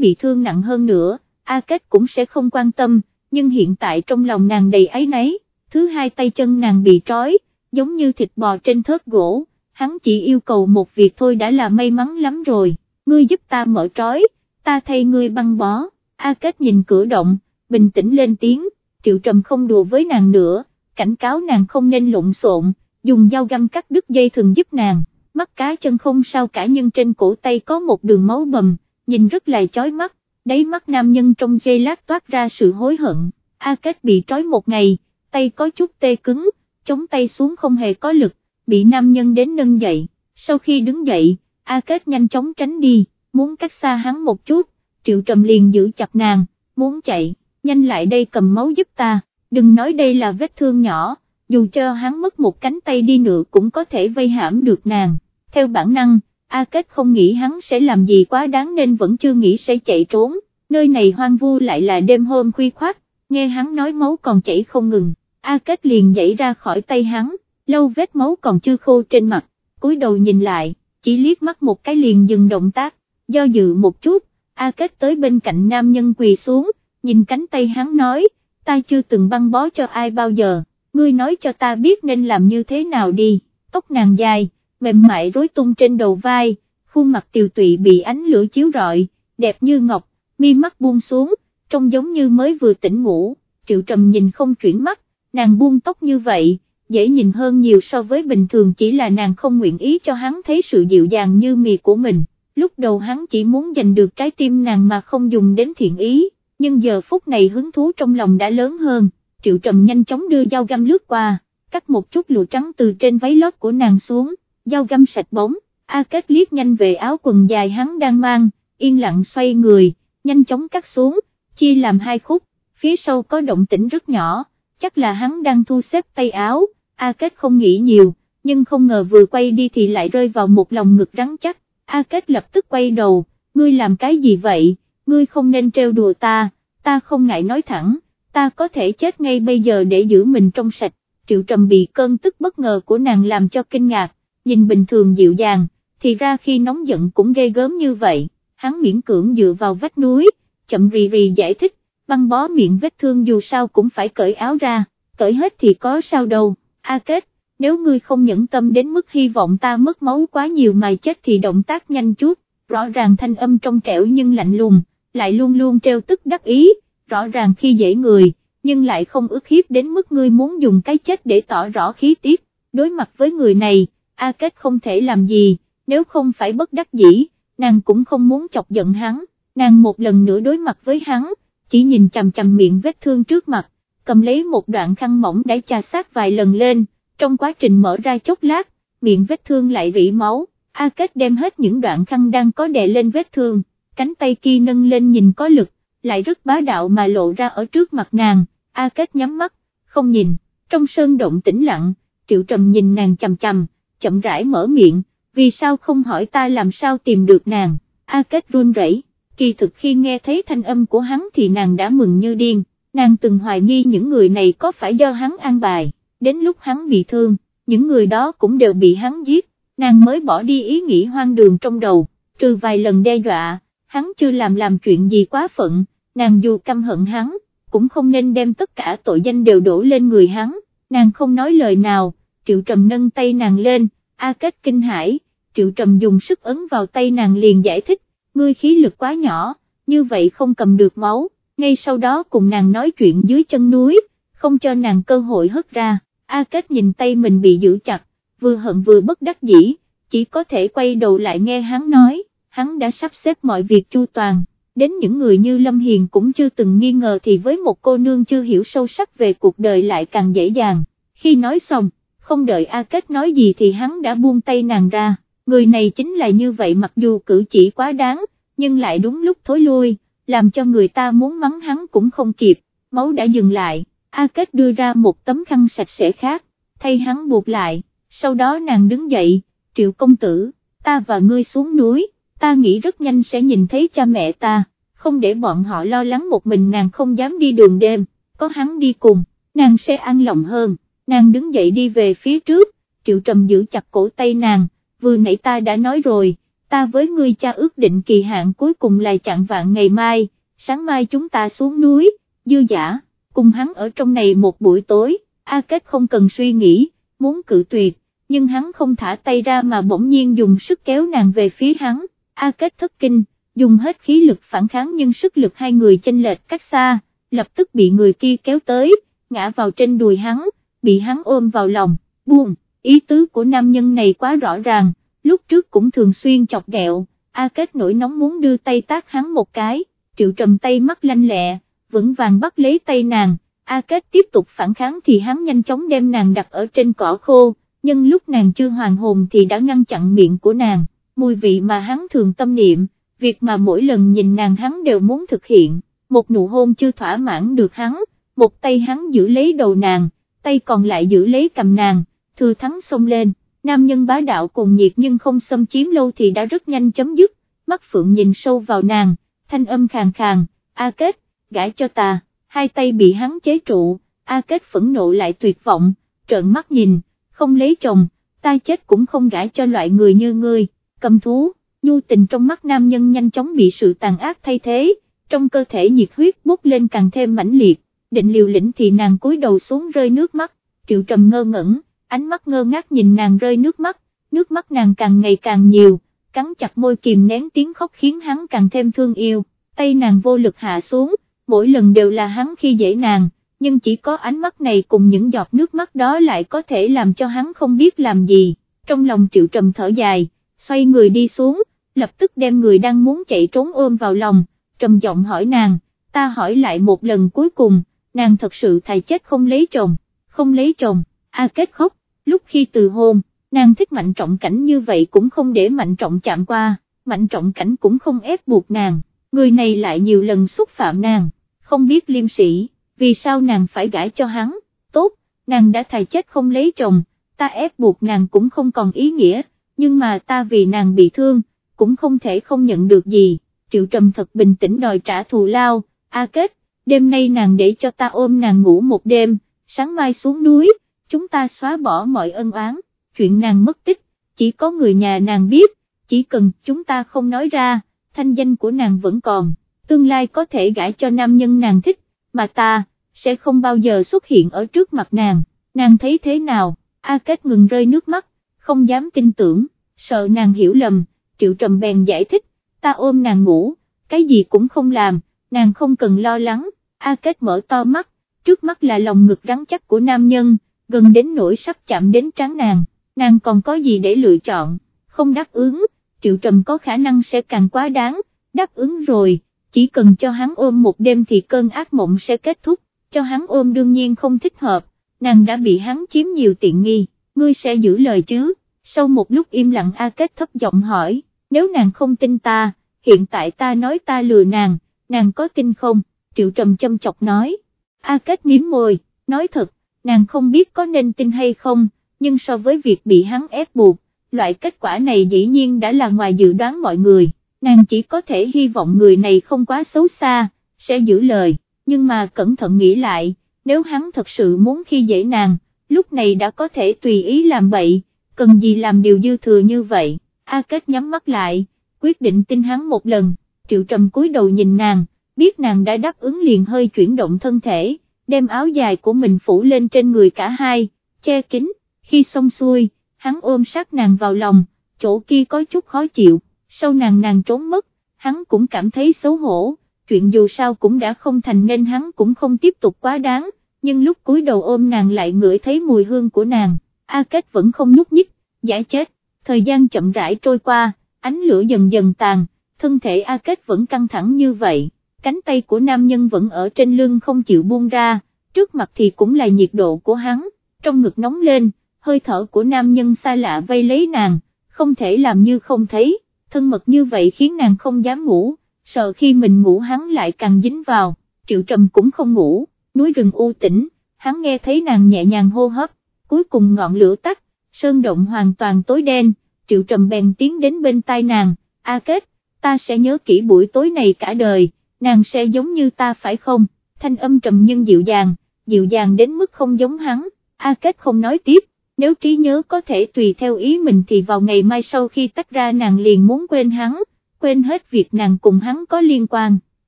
bị thương nặng hơn nữa, A Kết cũng sẽ không quan tâm, nhưng hiện tại trong lòng nàng đầy ấy nấy, thứ hai tay chân nàng bị trói, giống như thịt bò trên thớt gỗ, hắn chỉ yêu cầu một việc thôi đã là may mắn lắm rồi, ngươi giúp ta mở trói, ta thay ngươi băng bó, A Kết nhìn cửa động, bình tĩnh lên tiếng, triệu trầm không đùa với nàng nữa, cảnh cáo nàng không nên lộn xộn, dùng dao găm cắt đứt dây thường giúp nàng, mắt cá chân không sao cả nhưng trên cổ tay có một đường máu bầm, nhìn rất là chói mắt, đáy mắt nam nhân trong giây lát toát ra sự hối hận, A Kết bị trói một ngày, tay có chút tê cứng, chống tay xuống không hề có lực, bị nam nhân đến nâng dậy, sau khi đứng dậy, A Kết nhanh chóng tránh đi, muốn cách xa hắn một chút, Triệu Trầm liền giữ chặt nàng, muốn chạy, nhanh lại đây cầm máu giúp ta, đừng nói đây là vết thương nhỏ, dù cho hắn mất một cánh tay đi nữa cũng có thể vây hãm được nàng, theo bản năng, A Kết không nghĩ hắn sẽ làm gì quá đáng nên vẫn chưa nghĩ sẽ chạy trốn, nơi này hoang vu lại là đêm hôm khuya khoát, nghe hắn nói máu còn chảy không ngừng, A Kết liền dậy ra khỏi tay hắn, lâu vết máu còn chưa khô trên mặt, cúi đầu nhìn lại, chỉ liếc mắt một cái liền dừng động tác, do dự một chút, A Kết tới bên cạnh nam nhân quỳ xuống, nhìn cánh tay hắn nói, ta chưa từng băng bó cho ai bao giờ, ngươi nói cho ta biết nên làm như thế nào đi, tóc nàng dài, mềm mại rối tung trên đầu vai, khuôn mặt tiều tụy bị ánh lửa chiếu rọi, đẹp như ngọc, mi mắt buông xuống, trông giống như mới vừa tỉnh ngủ, triệu trầm nhìn không chuyển mắt, nàng buông tóc như vậy, dễ nhìn hơn nhiều so với bình thường chỉ là nàng không nguyện ý cho hắn thấy sự dịu dàng như mì của mình, lúc đầu hắn chỉ muốn giành được trái tim nàng mà không dùng đến thiện ý, nhưng giờ phút này hứng thú trong lòng đã lớn hơn, triệu trầm nhanh chóng đưa dao găm lướt qua, cắt một chút lụa trắng từ trên váy lót của nàng xuống, dao găm sạch bóng, A Kết liếc nhanh về áo quần dài hắn đang mang, yên lặng xoay người, nhanh chóng cắt xuống, chia làm hai khúc, phía sau có động tĩnh rất nhỏ, chắc là hắn đang thu xếp tay áo, A Kết không nghĩ nhiều, nhưng không ngờ vừa quay đi thì lại rơi vào một lòng ngực rắn chắc, A Kết lập tức quay đầu, ngươi làm cái gì vậy, ngươi không nên trêu đùa ta, ta không ngại nói thẳng, ta có thể chết ngay bây giờ để giữ mình trong sạch, triệu trầm bị cơn tức bất ngờ của nàng làm cho kinh ngạc, nhìn bình thường dịu dàng, thì ra khi nóng giận cũng ghê gớm như vậy, hắn miễn cưỡng dựa vào vách núi, chậm rì rì giải thích, băng bó miệng vết thương dù sao cũng phải cởi áo ra, cởi hết thì có sao đâu, A Kết, nếu ngươi không nhẫn tâm đến mức hy vọng ta mất máu quá nhiều mà chết thì động tác nhanh chút, rõ ràng thanh âm trong trẻo nhưng lạnh lùng, lại luôn luôn treo tức đắc ý, rõ ràng khi dễ người, nhưng lại không ức hiếp đến mức ngươi muốn dùng cái chết để tỏ rõ khí tiết, đối mặt với người này, A Kết không thể làm gì, nếu không phải bất đắc dĩ, nàng cũng không muốn chọc giận hắn, nàng một lần nữa đối mặt với hắn, chỉ nhìn chằm chằm miệng vết thương trước mặt, cầm lấy một đoạn khăn mỏng để chà sát vài lần lên, trong quá trình mở ra chốc lát, miệng vết thương lại rỉ máu, A Kết đem hết những đoạn khăn đang có đè lên vết thương, cánh tay kia nâng lên nhìn có lực, lại rất bá đạo mà lộ ra ở trước mặt nàng, A Kết nhắm mắt, không nhìn, trong sơn động tĩnh lặng, Triệu Trầm nhìn nàng chầm chầm, chậm rãi mở miệng, vì sao không hỏi ta làm sao tìm được nàng, A Kết run rẩy. kỳ thực khi nghe thấy thanh âm của hắn thì nàng đã mừng như điên, nàng từng hoài nghi những người này có phải do hắn an bài, đến lúc hắn bị thương, những người đó cũng đều bị hắn giết, nàng mới bỏ đi ý nghĩ hoang đường trong đầu, trừ vài lần đe dọa, hắn chưa làm làm chuyện gì quá phận, nàng dù căm hận hắn, cũng không nên đem tất cả tội danh đều đổ lên người hắn, nàng không nói lời nào, triệu trầm nâng tay nàng lên, A Kết kinh hãi, Triệu Trầm dùng sức ấn vào tay nàng liền giải thích, ngươi khí lực quá nhỏ, như vậy không cầm được máu, ngay sau đó cùng nàng nói chuyện dưới chân núi, không cho nàng cơ hội hất ra, A Kết nhìn tay mình bị giữ chặt, vừa hận vừa bất đắc dĩ, chỉ có thể quay đầu lại nghe hắn nói, hắn đã sắp xếp mọi việc chu toàn, đến những người như Lâm Hiền cũng chưa từng nghi ngờ thì với một cô nương chưa hiểu sâu sắc về cuộc đời lại càng dễ dàng, khi nói xong không đợi A Kết nói gì thì hắn đã buông tay nàng ra, người này chính là như vậy mặc dù cử chỉ quá đáng, nhưng lại đúng lúc thối lui, làm cho người ta muốn mắng hắn cũng không kịp, máu đã dừng lại, A Kết đưa ra một tấm khăn sạch sẽ khác, thay hắn buộc lại, sau đó nàng đứng dậy, triệu công tử, ta và ngươi xuống núi, ta nghĩ rất nhanh sẽ nhìn thấy cha mẹ ta, không để bọn họ lo lắng một mình nàng không dám đi đường đêm, có hắn đi cùng, nàng sẽ an lòng hơn. Nàng đứng dậy đi về phía trước, triệu trầm giữ chặt cổ tay nàng, vừa nãy ta đã nói rồi, ta với ngươi cha ước định kỳ hạn cuối cùng là chặn vạn ngày mai, sáng mai chúng ta xuống núi, dư giả, cùng hắn ở trong này một buổi tối, A Kết không cần suy nghĩ, muốn cự tuyệt, nhưng hắn không thả tay ra mà bỗng nhiên dùng sức kéo nàng về phía hắn, A Kết thất kinh, dùng hết khí lực phản kháng nhưng sức lực hai người chênh lệch cách xa, lập tức bị người kia kéo tới, ngã vào trên đùi hắn, bị hắn ôm vào lòng, buông, ý tứ của nam nhân này quá rõ ràng, lúc trước cũng thường xuyên chọc ghẹo, A Kết nổi nóng muốn đưa tay tác hắn một cái, triệu trầm tay mắt lanh lẹ, vững vàng bắt lấy tay nàng, A Kết tiếp tục phản kháng thì hắn nhanh chóng đem nàng đặt ở trên cỏ khô, nhưng lúc nàng chưa hoàn hồn thì đã ngăn chặn miệng của nàng, mùi vị mà hắn thường tâm niệm, việc mà mỗi lần nhìn nàng hắn đều muốn thực hiện, một nụ hôn chưa thỏa mãn được hắn, một tay hắn giữ lấy đầu nàng, tay còn lại giữ lấy cầm nàng, thừa thắng xông lên, nam nhân bá đạo cùng nhiệt nhưng không xâm chiếm lâu thì đã rất nhanh chấm dứt, mắt phượng nhìn sâu vào nàng, thanh âm khàn khàn, A Kết, gãi cho ta, hai tay bị hắn chế trụ, A Kết phẫn nộ lại tuyệt vọng, trợn mắt nhìn, không lấy chồng, ta chết cũng không gãi cho loại người như ngươi, cầm thú, nhu tình trong mắt nam nhân nhanh chóng bị sự tàn ác thay thế, trong cơ thể nhiệt huyết bốc lên càng thêm mãnh liệt, định liều lĩnh thì nàng cúi đầu xuống rơi nước mắt, triệu trầm ngơ ngẩn, ánh mắt ngơ ngác nhìn nàng rơi nước mắt, nước mắt nàng càng ngày càng nhiều, cắn chặt môi kìm nén tiếng khóc khiến hắn càng thêm thương yêu, tay nàng vô lực hạ xuống, mỗi lần đều là hắn khi dễ nàng, nhưng chỉ có ánh mắt này cùng những giọt nước mắt đó lại có thể làm cho hắn không biết làm gì, trong lòng triệu trầm thở dài, xoay người đi xuống, lập tức đem người đang muốn chạy trốn ôm vào lòng, trầm giọng hỏi nàng, ta hỏi lại một lần cuối cùng, nàng thật sự thầy chết không lấy chồng, không lấy chồng, A Kết khóc, lúc khi từ hôn, nàng thích mạnh trọng cảnh như vậy cũng không để mạnh trọng chạm qua, mạnh trọng cảnh cũng không ép buộc nàng, người này lại nhiều lần xúc phạm nàng, không biết liêm sĩ, vì sao nàng phải gãi cho hắn, tốt, nàng đã thầy chết không lấy chồng, ta ép buộc nàng cũng không còn ý nghĩa, nhưng mà ta vì nàng bị thương, cũng không thể không nhận được gì, triệu trầm thật bình tĩnh đòi trả thù lao, A Kết, đêm nay nàng để cho ta ôm nàng ngủ một đêm, sáng mai xuống núi, chúng ta xóa bỏ mọi ân oán, chuyện nàng mất tích, chỉ có người nhà nàng biết, chỉ cần chúng ta không nói ra, thanh danh của nàng vẫn còn, tương lai có thể gãi cho nam nhân nàng thích, mà ta, sẽ không bao giờ xuất hiện ở trước mặt nàng, nàng thấy thế nào, A Kết ngừng rơi nước mắt, không dám tin tưởng, sợ nàng hiểu lầm, triệu trầm bèn giải thích, ta ôm nàng ngủ, cái gì cũng không làm, nàng không cần lo lắng, A Kết mở to mắt, trước mắt là lòng ngực rắn chắc của nam nhân, gần đến nỗi sắp chạm đến trán nàng, nàng còn có gì để lựa chọn, không đáp ứng, triệu trầm có khả năng sẽ càng quá đáng, đáp ứng rồi, chỉ cần cho hắn ôm một đêm thì cơn ác mộng sẽ kết thúc, cho hắn ôm đương nhiên không thích hợp, nàng đã bị hắn chiếm nhiều tiện nghi, ngươi sẽ giữ lời chứ, sau một lúc im lặng A Kết thấp giọng hỏi, nếu nàng không tin ta, hiện tại ta nói ta lừa nàng, nàng có tin không, triệu trầm châm chọc nói, A Kết miếm môi, nói thật, nàng không biết có nên tin hay không, nhưng so với việc bị hắn ép buộc, loại kết quả này dĩ nhiên đã là ngoài dự đoán mọi người, nàng chỉ có thể hy vọng người này không quá xấu xa, sẽ giữ lời, nhưng mà cẩn thận nghĩ lại, nếu hắn thật sự muốn khi dễ nàng, lúc này đã có thể tùy ý làm bậy, cần gì làm điều dư thừa như vậy, A Kết nhắm mắt lại, quyết định tin hắn một lần, triệu trầm cúi đầu nhìn nàng, biết nàng đã đáp ứng liền hơi chuyển động thân thể, đem áo dài của mình phủ lên trên người cả hai, che kín, khi xong xuôi, hắn ôm sát nàng vào lòng, chỗ kia có chút khó chịu, sau nàng nàng trốn mất, hắn cũng cảm thấy xấu hổ, chuyện dù sao cũng đã không thành nên hắn cũng không tiếp tục quá đáng, nhưng lúc cúi đầu ôm nàng lại ngửi thấy mùi hương của nàng, A Kết vẫn không nhúc nhích, giải chết, thời gian chậm rãi trôi qua, ánh lửa dần dần tàn, thân thể A Kết vẫn căng thẳng như vậy, cánh tay của nam nhân vẫn ở trên lưng không chịu buông ra, trước mặt thì cũng là nhiệt độ của hắn, trong ngực nóng lên, hơi thở của nam nhân xa lạ vây lấy nàng, không thể làm như không thấy, thân mật như vậy khiến nàng không dám ngủ, sợ khi mình ngủ hắn lại càng dính vào, triệu trầm cũng không ngủ, núi rừng u tĩnh, hắn nghe thấy nàng nhẹ nhàng hô hấp, cuối cùng ngọn lửa tắt, sơn động hoàn toàn tối đen, triệu trầm bèn tiến đến bên tai nàng, A kết, ta sẽ nhớ kỹ buổi tối này cả đời, nàng sẽ giống như ta phải không, thanh âm trầm nhưng dịu dàng, dịu dàng đến mức không giống hắn, A kết không nói tiếp, nếu trí nhớ có thể tùy theo ý mình thì vào ngày mai sau khi tách ra nàng liền muốn quên hắn, quên hết việc nàng cùng hắn có liên quan,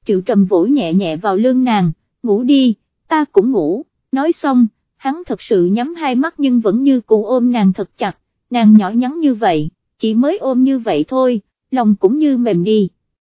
triệu trầm vỗ nhẹ nhẹ vào lưng nàng, ngủ đi, ta cũng ngủ, nói xong, hắn thật sự nhắm hai mắt nhưng vẫn như cụ ôm nàng thật chặt, nàng nhỏ nhắn như vậy, chỉ mới ôm như vậy thôi, lòng cũng như mềm đi.